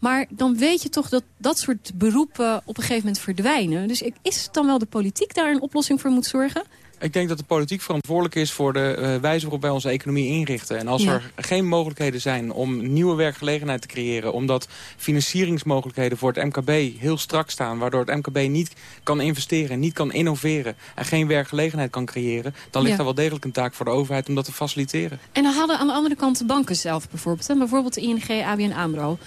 Maar dan weet je toch dat dat soort beroepen op een gegeven moment verdwijnen. Dus is het dan wel de politiek daar een oplossing voor moet zorgen? Ik denk dat de politiek verantwoordelijk is voor de uh, wijze waarop wij onze economie inrichten. En als ja. er geen mogelijkheden zijn om nieuwe werkgelegenheid te creëren... omdat financieringsmogelijkheden voor het MKB heel strak staan... waardoor het MKB niet kan investeren, niet kan innoveren... en geen werkgelegenheid kan creëren... dan ligt ja. er wel degelijk een taak voor de overheid om dat te faciliteren. En dan hadden aan de andere kant de banken zelf bijvoorbeeld. Hè? Bijvoorbeeld de ING, ABN AMRO.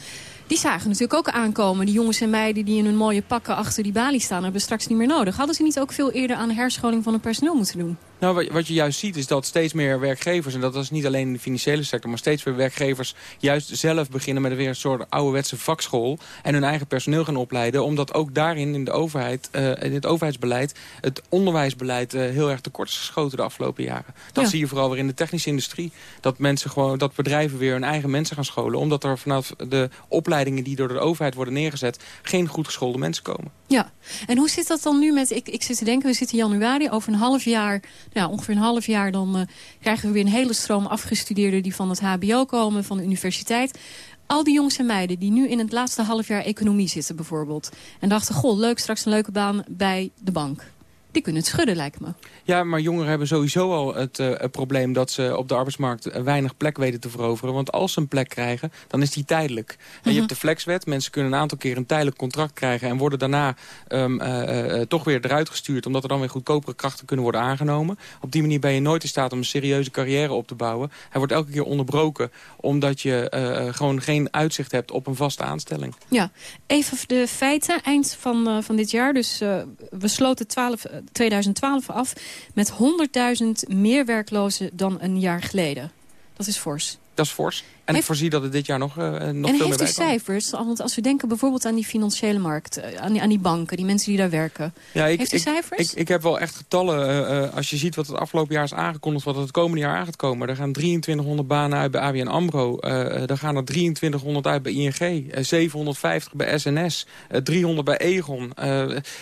Die zagen natuurlijk ook aankomen. Die jongens en meiden die in hun mooie pakken achter die balie staan... hebben straks niet meer nodig. Hadden ze niet ook veel eerder aan herscholing van het personeel moeten doen? Nou, wat je juist ziet is dat steeds meer werkgevers... en dat is niet alleen in de financiële sector... maar steeds meer werkgevers juist zelf beginnen met weer een soort ouderwetse vakschool... en hun eigen personeel gaan opleiden. Omdat ook daarin in, de overheid, uh, in het overheidsbeleid... het onderwijsbeleid uh, heel erg tekort is geschoten de afgelopen jaren. Dat ja. zie je vooral weer in de technische industrie. Dat, mensen gewoon, dat bedrijven weer hun eigen mensen gaan scholen. Omdat er vanaf de opleidingen die door de overheid worden neergezet... geen goed geschoolde mensen komen. Ja, en hoe zit dat dan nu met... Ik, ik zit te denken, we zitten in januari, over een half jaar... Nou, ongeveer een half jaar, dan uh, krijgen we weer een hele stroom afgestudeerden... die van het hbo komen, van de universiteit. Al die jongens en meiden die nu in het laatste half jaar economie zitten bijvoorbeeld... en dachten, goh, leuk, straks een leuke baan bij de bank die kunnen het schudden, lijkt me. Ja, maar jongeren hebben sowieso al het, uh, het, probleem... dat ze op de arbeidsmarkt weinig plek weten te veroveren. Want als ze een plek krijgen, dan is die tijdelijk. En je Mhm. hebt de flexwet. Mensen kunnen een aantal keer een tijdelijk contract krijgen... en worden daarna um, uh, uh, toch weer eruit gestuurd... omdat er dan weer goedkopere krachten kunnen worden aangenomen. Op die manier ben je nooit in staat om een serieuze carrière op te bouwen. Hij wordt elke keer onderbroken... omdat je uh, gewoon geen uitzicht hebt op een vaste aanstelling. Ja, even de feiten. Eind van, uh, van dit jaar, dus uh, we sloten 12, 2012 af met 100.000 meer werklozen dan een jaar geleden. Dat is fors. Dat is fors. En ik voorzie dat het dit jaar nog, uh, nog en veel meer bij heeft u cijfers? Want als we denken bijvoorbeeld aan die financiële markt, uh, aan, die, aan die banken, die mensen die daar werken. Ja, ik, heeft u ik, cijfers? Ik, ik, heb wel echt getallen. Uh, als je ziet wat het afgelopen jaar is aangekondigd, wat het komende jaar aan gaat komen. Er gaan 2300 banen uit bij ABN AMRO. er gaan er 2300 uit bij ING. 750 bij SNS. 300 bij Egon.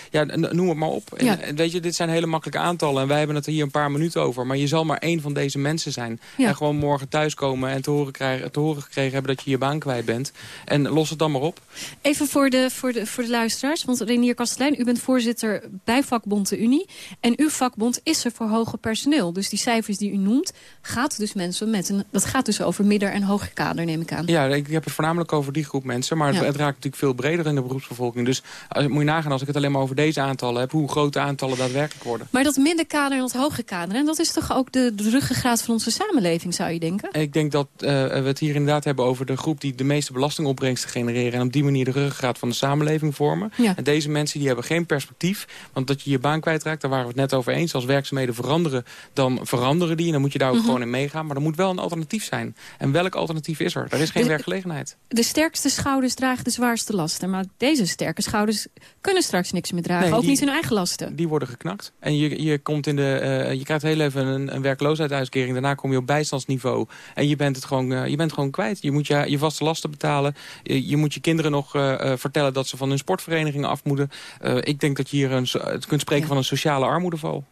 ja, noem het maar op. Ja. En, weet je, dit zijn hele makkelijke aantallen. En wij hebben het er hier een paar minuten over. Maar je zal maar één van deze mensen zijn. Ja. En gewoon morgen thuiskomen en te horen krijgen te horen gekregen hebben dat je je baan kwijt bent. En los het dan maar op. Even voor de, voor de, voor de luisteraars, want Renier Kastelein, u bent voorzitter bij vakbond de Unie. En uw vakbond is er voor hoger personeel. Dus die cijfers die u noemt, gaat dus mensen met een, dat gaat dus over midden- en hoger kader, neem ik aan. Ja, ik heb het voornamelijk over die groep mensen. Maar het, Ja. het raakt natuurlijk veel breder in de beroepsbevolking. Dus als, moet je nagaan, als ik het alleen maar over deze aantallen heb... hoe grote aantallen daadwerkelijk worden. Maar dat middenkader en dat hoge kader, en dat is toch ook de, de ruggengraat van onze samenleving, zou je denken? Ik denk dat eh, we het hier inderdaad hebben over de groep... die de meeste belastingopbrengsten genereren... en op die manier de ruggengraat van de samenleving vormen. Ja. En deze mensen die hebben geen perspectief. Want dat je je baan kwijtraakt, daar waren we het net over eens. Als werkzaamheden veranderen, dan veranderen die. En dan moet je daar ook Mhm. gewoon in meegaan. Maar er moet wel een alternatief zijn. En welk alternatief is er? Er is geen De- werkgelegenheid. De sterkste schouders dragen de zwaarste lasten. Maar deze sterke schouders kunnen straks niks meer dragen. Nee, ook die- niet hun eigen lasten. Die worden geknakt. En je, je, komt in de, eh, je krijgt heel even een, een werkloosheidsuitkering. Daarna kom je op bijstandsniveau. En je bent, het gewoon, eh, je bent gewoon kwijt. Je moet je, je vaste lasten betalen. Je, je moet je kinderen nog eh, eh, vertellen dat ze van hun sportverenigingen af moeten. Eh, ik denk dat je hier een, kunt spreken van een sociale armoedeval.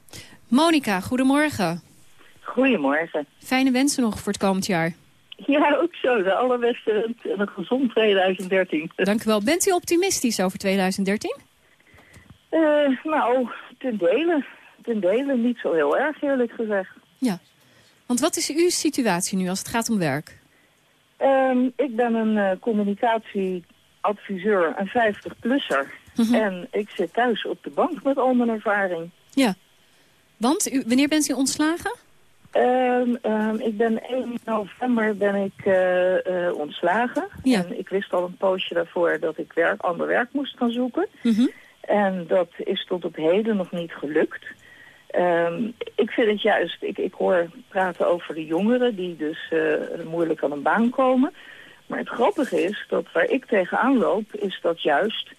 Monika, goedemorgen. Goedemorgen. Fijne wensen nog voor het komend jaar. Ja, ook zo. De allerbeste en een gezond 2013. Dank u wel. Bent u optimistisch over 2013? Eh, nou, ten dele. Ten dele niet zo heel erg, eerlijk gezegd. Ja. Want wat is uw situatie nu als het gaat om werk? Ehm, ik ben een eh, communicatieadviseur, een 50-plusser. Mhm. En ik zit thuis op de bank met al mijn ervaring. Ja. Want, u, wanneer bent u ontslagen? Ehm, ehm, ik ben 1 november ben ik eh, eh, ontslagen. Ja. En ik wist al een poosje daarvoor dat ik werk, ander werk moest gaan zoeken. Mhm. En dat is tot op heden nog niet gelukt. Ehm, ik vind het juist, ik, ik hoor praten over de jongeren die dus eh, moeilijk aan een baan komen. Maar het grappige is dat waar ik tegenaan loop, is dat juist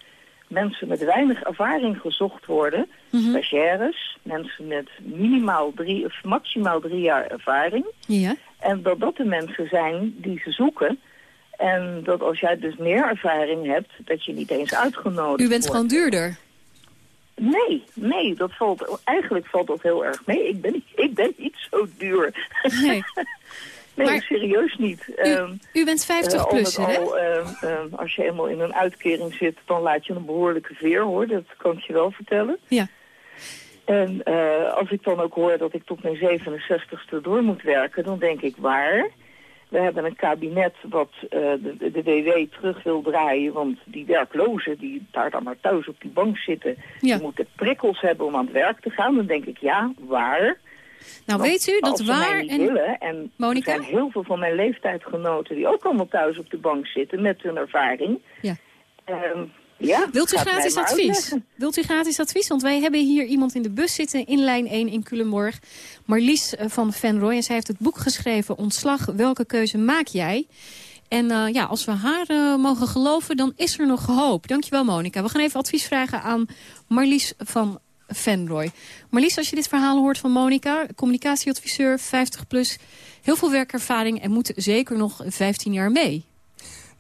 mensen met weinig ervaring gezocht worden. Stagiaires, mensen met minimaal drie of maximaal drie jaar ervaring. Ja. En dat dat de mensen zijn die ze zoeken. En dat als jij dus meer ervaring hebt, dat je niet eens uitgenodigd U bent wordt. gewoon duurder. Nee, nee, dat valt, eigenlijk valt dat heel erg mee. Ik ben, ik ben niet zo duur. Nee. nee, Maar serieus niet. Ehm, U bent 50 eh, al met plusser, hè? al, ehm, ehm, als je eenmaal in een uitkering zit, dan laat je een behoorlijke veer, hoor. Dat kan ik je wel vertellen. Ja. En eh, als ik dan ook hoor dat ik tot mijn 67ste door moet werken, dan denk ik waar. We hebben een kabinet wat eh, de, de WW terug wil draaien, want die werklozen die daar dan maar thuis op die bank zitten, Ja. die moeten prikkels hebben om aan het werk te gaan. Dan denk ik ja, waar. Nou, Want weet u dat waar en... willen, en Monica? er zijn heel veel van mijn leeftijdgenoten die ook allemaal thuis op de bank zitten met hun ervaring. Ja. Ehm, ja, Wilt u gratis advies? uitleggen. Wilt u gratis advies? Want wij hebben hier iemand in de bus zitten in lijn 1 in Culemborg. Marlies eh, van Venrooy. En zij heeft het boek geschreven Ontslag, welke keuze maak jij? En eh, ja, als we haar eh, mogen geloven, dan is er nog hoop. Dankjewel Monika. We gaan even advies vragen aan Marlies van Venrooy. Marlies, als je dit verhaal hoort van Monika, communicatieadviseur, 50 plus, heel veel werkervaring en moet zeker nog 15 jaar mee.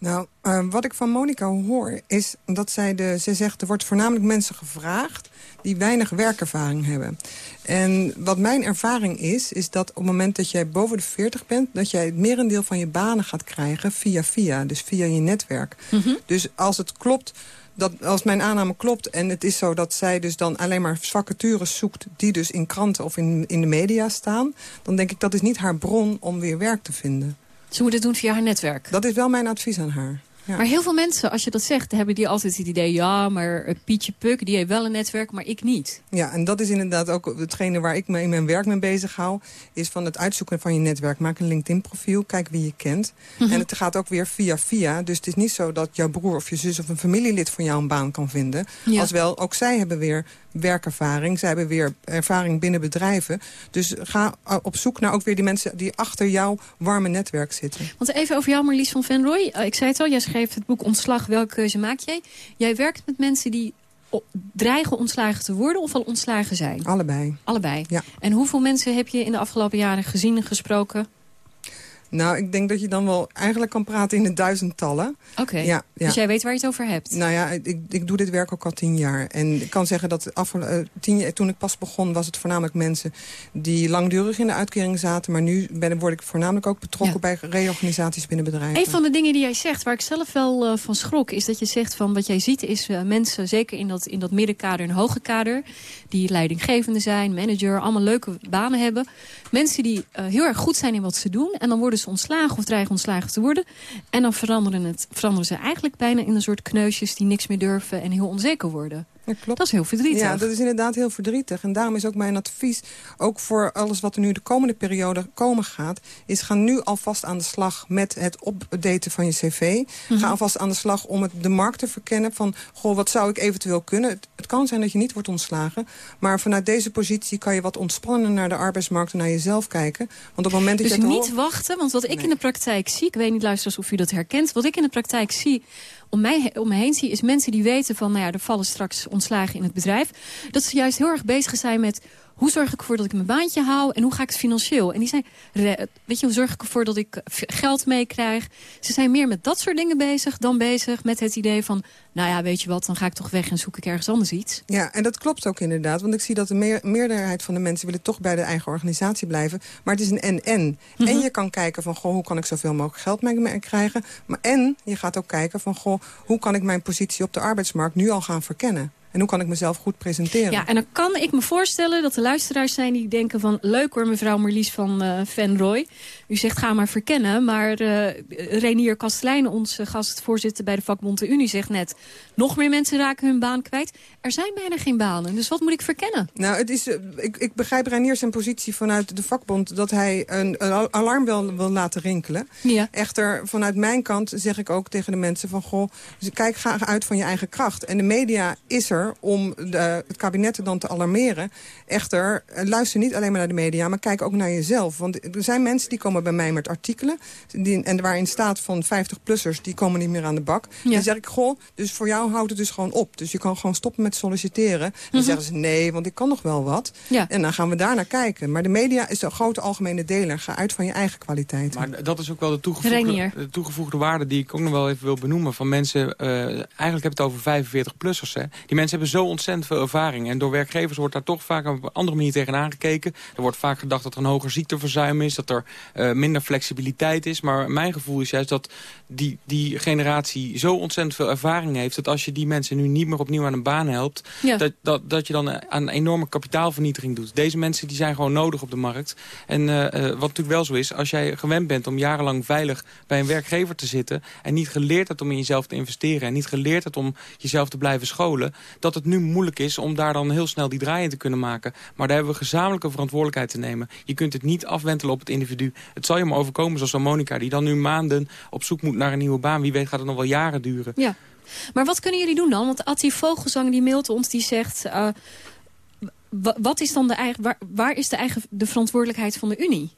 Nou, eh, wat ik van Monica hoor is dat zij de, ze zegt... er wordt voornamelijk mensen gevraagd die weinig werkervaring hebben. En wat mijn ervaring is, is dat op het moment dat jij boven de 40 bent... dat jij het merendeel van je banen gaat krijgen via via, dus via je netwerk. Dus als het klopt, dat, als mijn aanname klopt... en het is zo dat zij dus dan alleen maar vacatures zoekt... die dus in kranten of in, in de media staan... dan denk ik dat is niet haar bron om weer werk te vinden. Ze moet het doen via haar netwerk. Dat is wel mijn advies aan haar. Ja. Maar heel veel mensen, als je dat zegt, hebben die altijd het idee... ja, maar Pietje Puk, die heeft wel een netwerk, maar ik niet. Ja, en dat is inderdaad ook hetgene waar ik me in mijn werk mee bezig hou. Is van het uitzoeken van je netwerk. Maak een LinkedIn-profiel, kijk wie je kent. Mhm. En het gaat ook weer via via. Dus het is niet zo dat jouw broer of je zus of een familielid van jou een baan kan vinden. Ja. Als wel, ook zij hebben weer werkervaring. Zij hebben weer ervaring binnen bedrijven. Dus ga op zoek naar ook weer die mensen die achter jouw warme netwerk zitten. Want even over jou, Marlies van Venrooy. Eh, ik zei het al, jij schreef het boek Ontslag, welke keuze maak jij? Jij werkt met mensen die dreigen ontslagen te worden of al ontslagen zijn? Allebei. Allebei. Ja. En hoeveel mensen heb je in de afgelopen jaren gezien en gesproken? Nou, ik denk dat je dan wel eigenlijk kan praten in de duizendtallen. Oké, ja, ja. dus jij weet waar je het over hebt? Nou ja, ik, ik doe dit werk ook al tien jaar. En ik kan zeggen dat af, uh, tien jaar, toen ik pas begon... was het voornamelijk mensen die langdurig in de uitkering zaten. Maar nu ben, word ik voornamelijk ook betrokken bij reorganisaties binnen bedrijven. Een van de dingen die jij zegt, waar ik zelf wel uh, van schrok... is dat je zegt van wat jij ziet is uh, mensen, zeker in dat, in dat middenkader en hoge kader... die leidinggevende zijn, manager, allemaal leuke banen hebben. Mensen die heel erg goed zijn in wat ze doen. En dan worden ze ontslagen of dreigen ontslagen te worden. En dan veranderen, het, veranderen ze eigenlijk bijna in een soort kneusjes... die niks meer durven en heel onzeker worden. Klopt. Dat is heel verdrietig. Ja, dat is inderdaad heel verdrietig. En daarom is ook mijn advies, ook voor alles wat er nu de komende periode komen gaat... is ga nu alvast aan de slag met het updaten van je cv. Mm -hmm. Ga alvast aan de slag om het, de markt te verkennen van... goh, wat zou ik eventueel kunnen? Het, het, kan zijn dat je niet wordt ontslagen. Maar vanuit deze positie kan je wat ontspannen naar de arbeidsmarkt... en naar jezelf kijken. Want op het moment dat dus je niet wachten, want wat ik nee. in de praktijk zie... ik weet niet, luisteraars, of u dat herkent... wat ik in de praktijk zie om mij, om me heen zie... is mensen die weten van, nou ja, er vallen straks ontslagen in het bedrijf... dat ze juist heel erg bezig zijn met hoe zorg ik ervoor dat ik mijn baantje hou en hoe ga ik het financieel? En die zijn, weet je, hoe zorg ik ervoor dat ik geld meekrijg? Ze zijn meer met dat soort dingen bezig dan bezig met het idee van... nou ja, weet je wat, dan ga ik toch weg en zoek ik ergens anders iets. Ja, en dat klopt ook inderdaad. Want ik zie dat de meer, meerderheid van de mensen willen toch bij de eigen organisatie blijven. Maar het is een en-en. Mm -hmm. En je kan kijken van, goh, hoe kan ik zoveel mogelijk geld mee krijgen? Maar en je gaat ook kijken van, goh, hoe kan ik mijn positie op de arbeidsmarkt nu al gaan verkennen? En hoe kan ik mezelf goed presenteren? Ja, en dan kan ik me voorstellen dat er luisteraars zijn die denken van... leuk hoor, mevrouw Marlies van uh, Van Roy. U zegt ga maar verkennen. Maar uh, Renier Kastelein, onze gastvoorzitter bij de vakbond de Unie, zegt net... nog meer mensen raken hun baan kwijt. Er zijn bijna geen banen, dus wat moet ik verkennen? Nou, het is, uh, ik, ik begrijp Renier zijn positie vanuit de vakbond... dat hij een, een alarm wil, wil laten rinkelen. Ja. Echter, vanuit mijn kant zeg ik ook tegen de mensen van... goh, kijk graag uit van je eigen kracht. En de media is er om de, het kabinet dan te alarmeren. Echter, luister niet alleen maar naar de media, maar kijk ook naar jezelf. Want er zijn mensen die komen bij mij met artikelen... Die, en waarin staat van 50-plussers, die komen niet meer aan de bak. Ja. Dan zeg ik, goh, dus voor jou houdt het dus gewoon op. Dus je kan gewoon stoppen met solliciteren. Dan mm -hmm. zeggen ze, nee, want ik kan nog wel wat. Ja. En dan gaan we daar naar kijken. Maar de media is de grote algemene deler. Ga uit van je eigen kwaliteit. Maar dat is ook wel de toegevoegde, de toegevoegde waarde die ik ook nog wel even wil benoemen. Van mensen, uh, eigenlijk heb het over 45-plussers. Die mensen hebben zo ontzettend veel ervaring. En door werkgevers wordt daar toch vaak op een andere manier tegenaan gekeken. Er wordt vaak gedacht dat er een hoger ziekteverzuim is. Dat er uh, minder flexibiliteit is. Maar mijn gevoel is juist dat die, die generatie zo ontzettend veel ervaring heeft... dat als je die mensen nu niet meer opnieuw aan een baan helpt... Ja. Dat, dat, dat je dan aan een enorme kapitaalvernietiging doet. Deze mensen die zijn gewoon nodig op de markt. En uh, wat natuurlijk wel zo is, als jij gewend bent om jarenlang veilig bij een werkgever te zitten... en niet geleerd hebt om in jezelf te investeren... en niet geleerd hebt om jezelf te blijven scholen... dat het nu moeilijk is om daar dan heel snel die draai in te kunnen maken. Maar daar hebben we gezamenlijke verantwoordelijkheid te nemen. Je kunt het niet afwentelen op het individu. Het zal je maar overkomen zoals Monica, die dan nu maanden op zoek moet naar een nieuwe baan. Wie weet gaat het nog wel jaren duren. Ja. Maar wat kunnen jullie doen dan? Want Attie Vogelzang die mailt ons, die zegt... Uh, wat is dan de eigen, waar, waar is de, eigen, de verantwoordelijkheid van de Unie?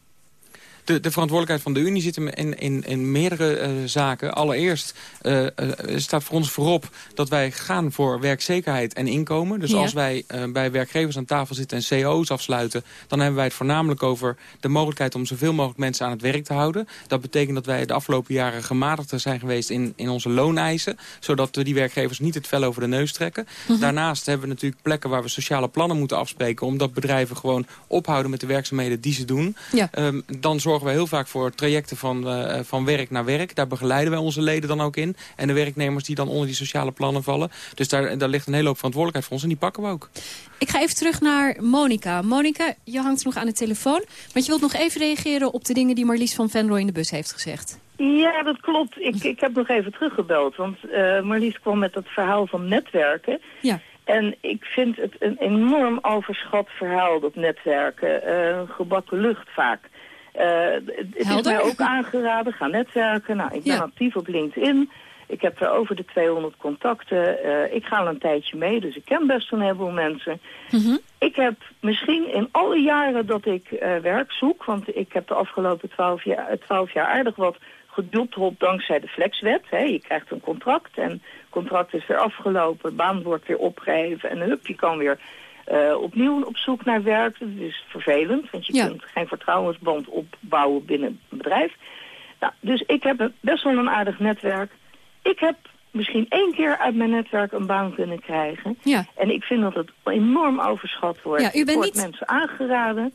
De, de, verantwoordelijkheid van de Unie zit in, in, in meerdere uh, zaken. Allereerst uh, uh, staat voor ons voorop dat wij gaan voor werkzekerheid en inkomen. Dus ja. als wij bij werkgevers aan tafel zitten en CO's afsluiten... dan hebben wij het voornamelijk over de mogelijkheid om zoveel mogelijk mensen aan het werk te houden. Dat betekent dat wij de afgelopen jaren gematigder zijn geweest in, in onze looneisen. Zodat we die werkgevers niet het vel over de neus trekken. Mhm. Daarnaast hebben we natuurlijk plekken waar we sociale plannen moeten afspreken... omdat bedrijven gewoon ophouden met de werkzaamheden die ze doen. Ja. Um, dan zorgen we heel vaak voor trajecten van, uh, van werk naar werk. Daar begeleiden wij onze leden dan ook in. En de werknemers die dan onder die sociale plannen vallen. Dus daar, daar ligt een hele hoop verantwoordelijkheid voor ons. En die pakken we ook. Ik ga even terug naar Monica. Monica, je hangt nog aan de telefoon. Want je wilt nog even reageren op de dingen die Marlies van Venrooy in de bus heeft gezegd. Ja, dat klopt. Ik, ik heb nog even teruggebeld. Want uh, Marlies kwam met dat verhaal van netwerken. Ja. En ik vind het een enorm overschat verhaal, dat netwerken. Uh, gebakken lucht vaak. Uh, het is mij ook aangeraden, ga netwerken. Nou, ik ben Ja. actief op LinkedIn. Ik heb er over de 200 contacten. Uh, ik ga al een tijdje mee, dus ik ken best een heleboel mensen. Mhm. Ik heb misschien in alle jaren dat ik uh, werk zoek... want ik heb de afgelopen 12 jaar, 12 jaar aardig wat gejobt dankzij de flexwet. Hè. Je krijgt een contract en het contract is weer afgelopen... baan wordt weer opgeheven en hup, je kan weer uh, opnieuw op zoek naar werk. Dat is vervelend, want je Ja. kunt geen vertrouwensband opbouwen binnen een bedrijf. Nou, dus ik heb best wel een aardig netwerk. Ik heb misschien één keer uit mijn netwerk een baan kunnen krijgen. Ja. En ik vind dat het enorm overschat wordt. Ja, u bent Het wordt niet- mensen aangeraden.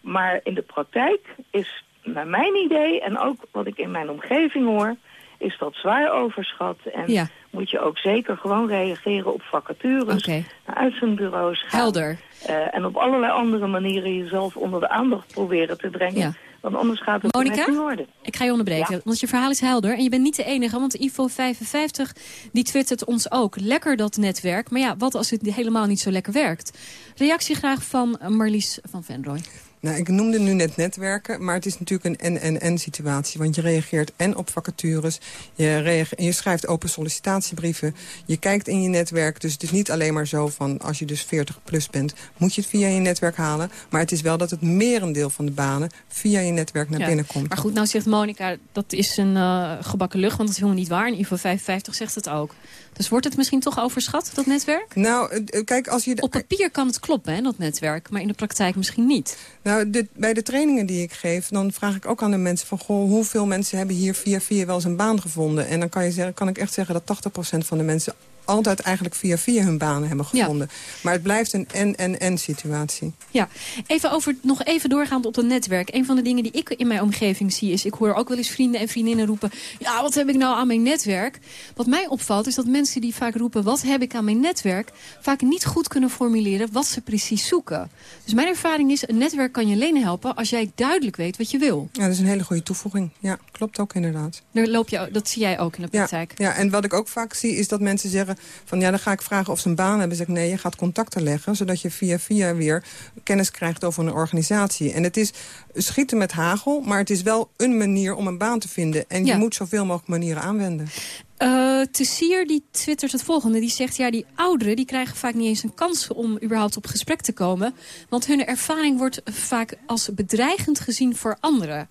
Maar in de praktijk is, naar mijn idee... en ook wat ik in mijn omgeving hoor... is dat zwaar overschat. En Ja. Moet je ook zeker gewoon reageren op vacatures... Naar uitzendbureaus gaan. Helder. Eh, en op allerlei andere manieren jezelf onder de aandacht proberen te brengen. Ja. Want anders gaat het Monica? niet worden. Ik ga je onderbreken, want je verhaal is helder. En je bent niet de enige, want Ivo55 die twittert ons ook. Lekker dat netwerk, maar ja, wat als het helemaal niet zo lekker werkt? Reactie graag van Marlies van Venrooy. Nou, ik noemde nu net netwerken, maar het is natuurlijk een en-en-en situatie. Want je reageert en op vacatures, je, je schrijft open sollicitatiebrieven... je kijkt in je netwerk, dus het is niet alleen maar zo van... als je dus 40 plus bent, moet je het via je netwerk halen. Maar het is wel dat het merendeel van de banen via je netwerk naar Ja. binnen komt. Maar goed, nou zegt Monica, dat is een eh, gebakken lucht, want dat is helemaal niet waar. En Ivo55 zegt het ook. Dus wordt het misschien toch overschat, dat netwerk? Nou, kijk, als je... Op papier kan het kloppen, hè, dat netwerk, maar in de praktijk misschien niet. Nou, bij de trainingen die ik geef, dan vraag ik ook aan de mensen van... Goh, hoeveel mensen hebben hier via via wel eens een baan gevonden? En dan kan, je zeggen, kan ik echt zeggen dat 80% van de mensen altijd eigenlijk via via hun banen hebben Ja. gevonden. Maar het blijft een en-en-en situatie. Ja, even over, nog even doorgaand op dat netwerk. Een van de dingen die ik in mijn omgeving zie is... ik hoor ook wel eens vrienden en vriendinnen roepen... ja, wat heb ik nou aan mijn netwerk? Wat mij opvalt is dat mensen die vaak roepen... wat heb ik aan mijn netwerk? vaak niet goed kunnen formuleren wat ze precies zoeken. Dus mijn ervaring is, een netwerk kan je alleen helpen... als jij duidelijk weet wat je wil. Ja, dat is een hele goede toevoeging. Ja, klopt ook inderdaad. Daar loop je, dat zie jij ook in de praktijk. Ja, en wat ik ook vaak zie is dat mensen zeggen... van ja, dan ga ik vragen of ze een baan hebben. Zeg ik nee, je gaat contacten leggen... zodat je via via weer kennis krijgt over een organisatie. En het is schieten met hagel, maar het is wel een manier om een baan te vinden. En Ja. je moet zoveel mogelijk manieren aanwenden. Eh Tessier die twittert het volgende. Die zegt, ja, die ouderen die krijgen vaak niet eens een kans om überhaupt op gesprek te komen. Want hun ervaring wordt vaak als bedreigend gezien voor anderen.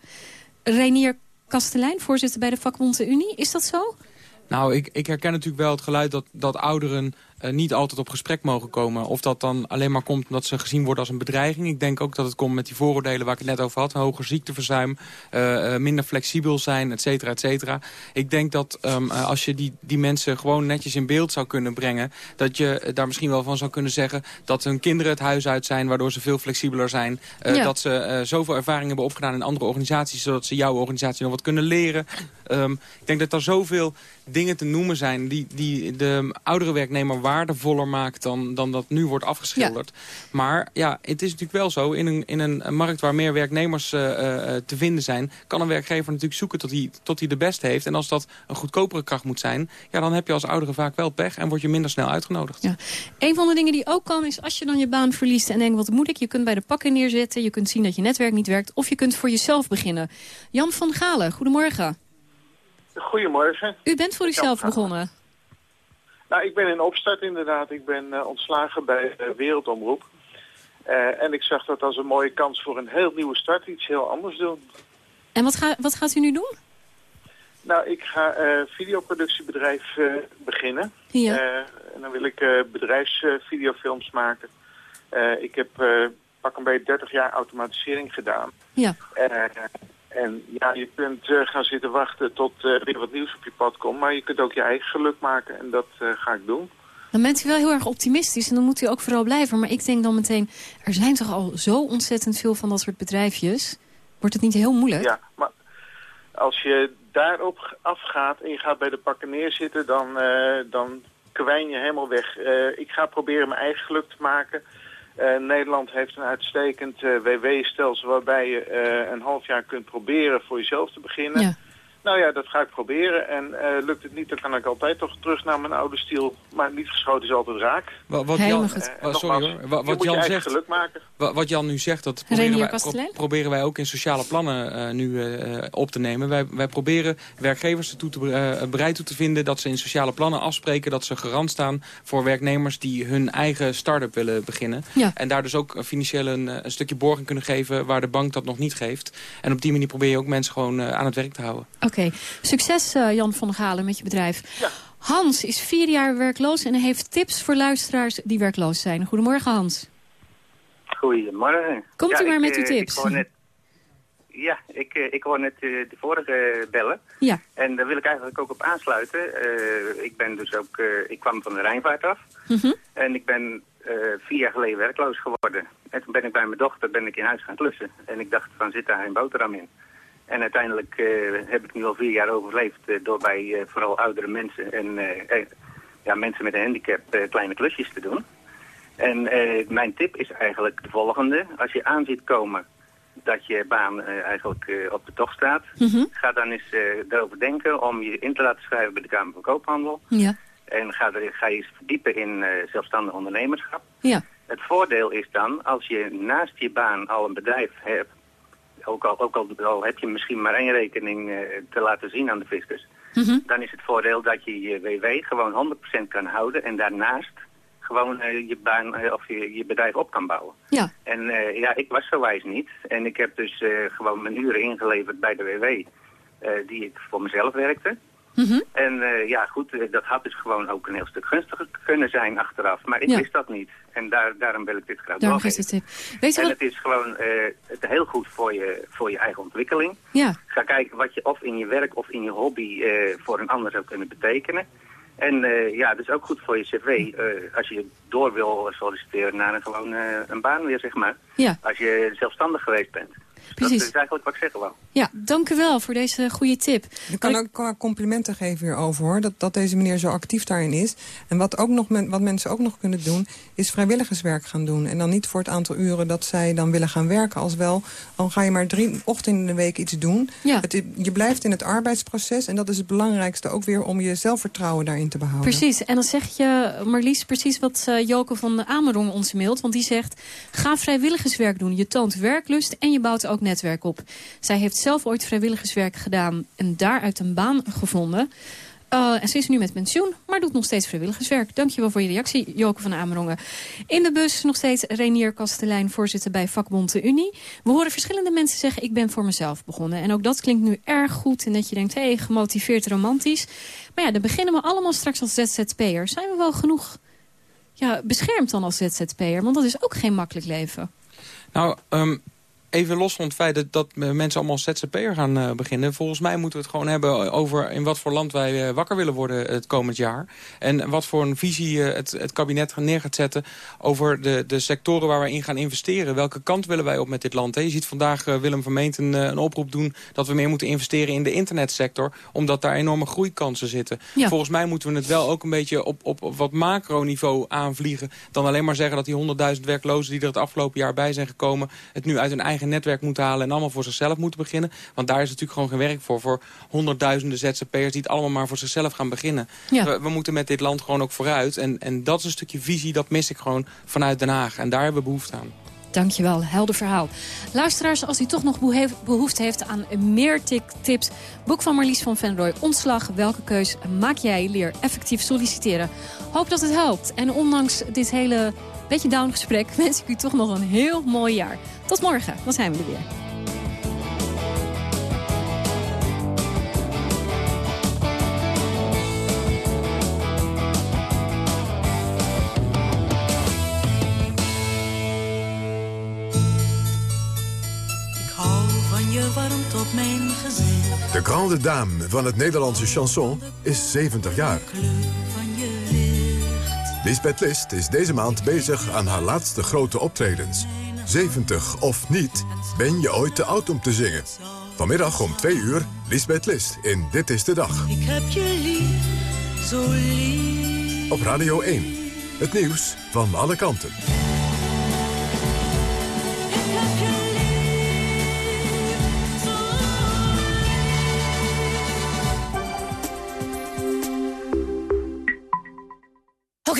Reinier Kastelein, voorzitter bij de vakbond de Unie. Is dat zo? Nou, ik, ik herken natuurlijk wel het geluid dat, dat ouderen eh, niet altijd op gesprek mogen komen. Of dat dan alleen maar komt omdat ze gezien worden als een bedreiging. Ik denk ook dat het komt met die vooroordelen waar ik het net over had. Hoger ziekteverzuim, eh, eh, minder flexibel zijn, et cetera, et cetera. Ik denk dat ehm, eh, als je die, die mensen gewoon netjes in beeld zou kunnen brengen... dat je daar misschien wel van zou kunnen zeggen... dat hun kinderen het huis uit zijn, waardoor ze veel flexibeler zijn. Ja. Dat ze zoveel ervaring hebben opgedaan in andere organisaties... zodat ze jouw organisatie nog wat kunnen leren. Ehm, ik denk dat er zoveel dingen te noemen zijn... die, die de oudere werknemer waardevoller maakt dan, dan dat nu wordt afgeschilderd. Maar ja, het is natuurlijk wel zo... in een, in een markt waar meer werknemers eh, eh, te vinden zijn... kan een werkgever natuurlijk zoeken tot hij, tot hij de beste heeft. En als dat een goedkopere kracht moet zijn... ja, dan heb je als oudere vaak wel pech en word je minder snel uitgenodigd. Ja. Een van de dingen die ook kan is als je dan je baan verliest en denkt wat moet ik. Je kunt bij de pakken neerzetten, je kunt zien dat je netwerk niet werkt. Of je kunt voor jezelf beginnen. Jan van Galen, goedemorgen. Goedemorgen. U bent voor uzelf begonnen. Nou, ik ben in opstart inderdaad. Ik ben eh, ontslagen bij eh, Wereldomroep. Eh, en ik zag dat als een mooie kans voor een heel nieuwe start, iets heel anders doen. En wat, ga, wat gaat u nu doen? Nou, ik ga videoproductiebedrijf beginnen. Ja. En dan wil ik bedrijfsvideofilms maken. Ik heb pak een beetje 30 jaar automatisering gedaan. Ja. En ja, je kunt eh, gaan zitten wachten tot er weer wat nieuws op je pad komt. Maar je kunt ook je eigen geluk maken en dat eh, ga ik doen. Dan bent u wel heel erg optimistisch en dan moet u ook vooral blijven. Maar ik denk dan meteen, er zijn toch al zo ontzettend veel van dat soort bedrijfjes. Wordt het niet heel moeilijk? Ja, maar als je daarop afgaat en je gaat bij de pakken neerzitten, dan, dan kwijn je helemaal weg. Ik ga proberen mijn eigen geluk te maken. Eh, Nederland heeft een uitstekend eh, WW-stelsel waarbij je eh, een half jaar kunt proberen voor jezelf te beginnen. Ja. Nou ja, dat ga ik proberen. En eh, lukt het niet, dan kan ik altijd toch terug naar mijn oude stiel. Maar niet geschoten is altijd raak. Wat, wat Jan, goed. Eh, wa- sorry hoor, wat Jan zegt, geluk maken. Wa- Wat Jan nu zegt, dat proberen wij, Kastelein? pro- proberen wij ook in sociale plannen eh, nu eh, op te nemen. Wij, wij proberen werkgevers ertoe te, eh, bereid toe te vinden dat ze in sociale plannen afspreken dat ze garant staan voor werknemers die hun eigen start-up willen beginnen. Ja. En daar dus ook eh, financieel een, eh, een stukje borging kunnen geven waar de bank dat nog niet geeft. En op die manier probeer je ook mensen gewoon eh, aan het werk te houden. Oké, succes eh, Jan van Galen met je bedrijf. Hans is vier jaar werkloos en heeft tips voor luisteraars die werkloos zijn. Goedemorgen Hans. Goedemorgen. Komt u maar ik, met uw eh, tips. Ik wou net, ja, ik, eh, ik hoor net de vorige bellen. Ja. En daar wil ik eigenlijk ook op aansluiten. Ik ben dus ook, ik kwam van de Rijnvaart af. Mhm. En ik ben vier jaar geleden werkloos geworden. En toen ben ik bij mijn dochter ben ik in huis gaan klussen. En ik dacht van zit daar geen boterham in. En uiteindelijk eh, heb ik nu al vier jaar overleefd eh, door bij eh, vooral oudere mensen en ja, mensen met een handicap kleine klusjes te doen. En mijn tip is eigenlijk de volgende. Als je aan ziet komen dat je baan eigenlijk op de tocht staat, Mhm. ga dan eens eh erover denken om je in te laten schrijven bij de Kamer van Koophandel. Ja. En ga, er, ga je eens verdiepen in zelfstandig ondernemerschap. Ja. Het voordeel is dan, als je naast je baan al een bedrijf hebt, ook al, ook al, al heb je misschien maar één rekening eh, te laten zien aan de fiscus, Mhm. dan is het voordeel dat je je WW gewoon 100% kan houden en daarnaast gewoon eh, je baan eh, of je, je bedrijf op kan bouwen. Ja. En ja, ik was zo wijs niet. En ik heb dus gewoon mijn uren ingeleverd bij de WW, die ik voor mezelf werkte. Mhm. En eh, ja, goed, eh, dat had dus gewoon ook een heel stuk gunstiger kunnen zijn achteraf. Maar ik Ja. wist dat niet. En daar, daarom wil ik dit graag Daarom doorgeven. Weet je En wat? het is gewoon eh, het heel goed voor je, voor je eigen ontwikkeling. Ja. Ga kijken wat je of in je werk of in je hobby voor een ander zou kunnen betekenen. En eh, ja, dus ook goed voor je cv als je door wil solliciteren naar een, gewoon een baan weer, zeg maar. Ja. Als je zelfstandig geweest bent. Precies. Dat is eigenlijk wat ik zeggen wou. Ja, dank u wel voor deze goede tip. Ik kan ook qua complimenten geven hierover, hoor. Dat, dat deze meneer zo actief daarin is. En wat, ook nog men, wat mensen ook nog kunnen doen, is vrijwilligerswerk gaan doen. En dan niet voor het aantal uren dat zij dan willen gaan werken. Als wel, dan ga je maar drie ochtenden in de week iets doen. Ja. Het, je blijft in het arbeidsproces. En dat is het belangrijkste ook weer om je zelfvertrouwen daarin te behouden. Precies, en dan zeg je, Marlies, precies wat eh, Joke van Amerong ons mailt. Want die zegt, ga vrijwilligerswerk doen. Je toont werklust en je bouwt ook netwerk op. Zij heeft zelf ooit vrijwilligerswerk gedaan en daaruit een baan gevonden. Eh, en ze is nu met pensioen, maar doet nog steeds vrijwilligerswerk. Dankjewel voor je reactie, Joke van Amerongen. In de bus nog steeds Renier Kastelein, voorzitter bij vakbond de Unie. We horen verschillende mensen zeggen, ik ben voor mezelf begonnen. En ook dat klinkt nu erg goed en dat je denkt, hé, hey, gemotiveerd, romantisch. Maar ja, dan beginnen we allemaal straks als ZZP'er. Zijn we wel genoeg ja, beschermd dan als ZZP'er? Want dat is ook geen makkelijk leven. Nou, ehm, even los van het feit dat, dat mensen allemaal ZZP'er gaan eh, beginnen. Volgens mij moeten we het gewoon hebben over in wat voor land wij eh, wakker willen worden het komend jaar. En wat voor een visie eh, het, het kabinet neer gaat zetten over de, de sectoren waar wij in gaan investeren. Welke kant willen wij op met dit land? Hè? Je ziet vandaag Willem Vermeent een, een, oproep doen dat we meer moeten investeren in de internetsector. Omdat daar enorme groeikansen zitten. Ja. Volgens mij moeten we het wel ook een beetje op, op, op wat macroniveau aanvliegen. Dan alleen maar zeggen dat die 100.000 werklozen die er het afgelopen jaar bij zijn gekomen... het nu uit hun eigen netwerk moeten halen en allemaal voor zichzelf moeten beginnen. Want daar is natuurlijk gewoon geen werk voor. Voor honderdduizenden ZZP'ers die het allemaal maar voor zichzelf gaan beginnen. Ja. We, we, moeten met dit land gewoon ook vooruit. En, en dat is een stukje visie, dat mis ik gewoon vanuit Den Haag. En daar hebben we behoefte aan. Dankjewel, helder verhaal. Luisteraars, als u toch nog behoefte heeft aan meer tips... boek van Marlies van Venrooy, Ontslag, welke keus maak jij? Leer effectief solliciteren. Hoop dat het helpt. En ondanks dit hele beetje down gesprek... wens ik u toch nog een heel mooi jaar. Tot morgen, dan zijn we er weer. Warmt op mijn gezicht. De grande dame van het Nederlandse chanson is 70 jaar. Lisbeth List is deze maand bezig aan haar laatste grote optredens. 70 of niet, ben je ooit te oud om te zingen? Vanmiddag om 2 uur, Lisbeth List in Dit is de Dag. Ik heb je lief, zo lief. Op Radio 1, het nieuws van alle kanten.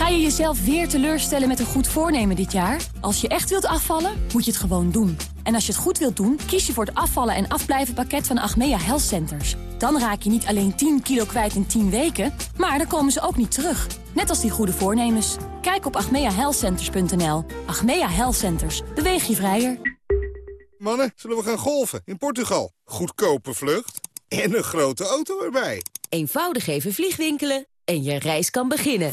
Ga je jezelf weer teleurstellen met een goed voornemen dit jaar? Als je echt wilt afvallen, moet je het gewoon doen. En als je het goed wilt doen, kies je voor het afvallen en afblijven pakket van Achmea Health Centers. Dan raak je niet alleen 10 kilo kwijt in 10 weken, maar dan komen ze ook niet terug. Net als die goede voornemens. Kijk op achmeahealthcenters.nl. Achmea Health Centers. Beweeg je vrijer. Mannen, zullen we gaan golfen in Portugal? Goedkope vlucht en een grote auto erbij. Eenvoudig even vliegwinkelen en je reis kan beginnen.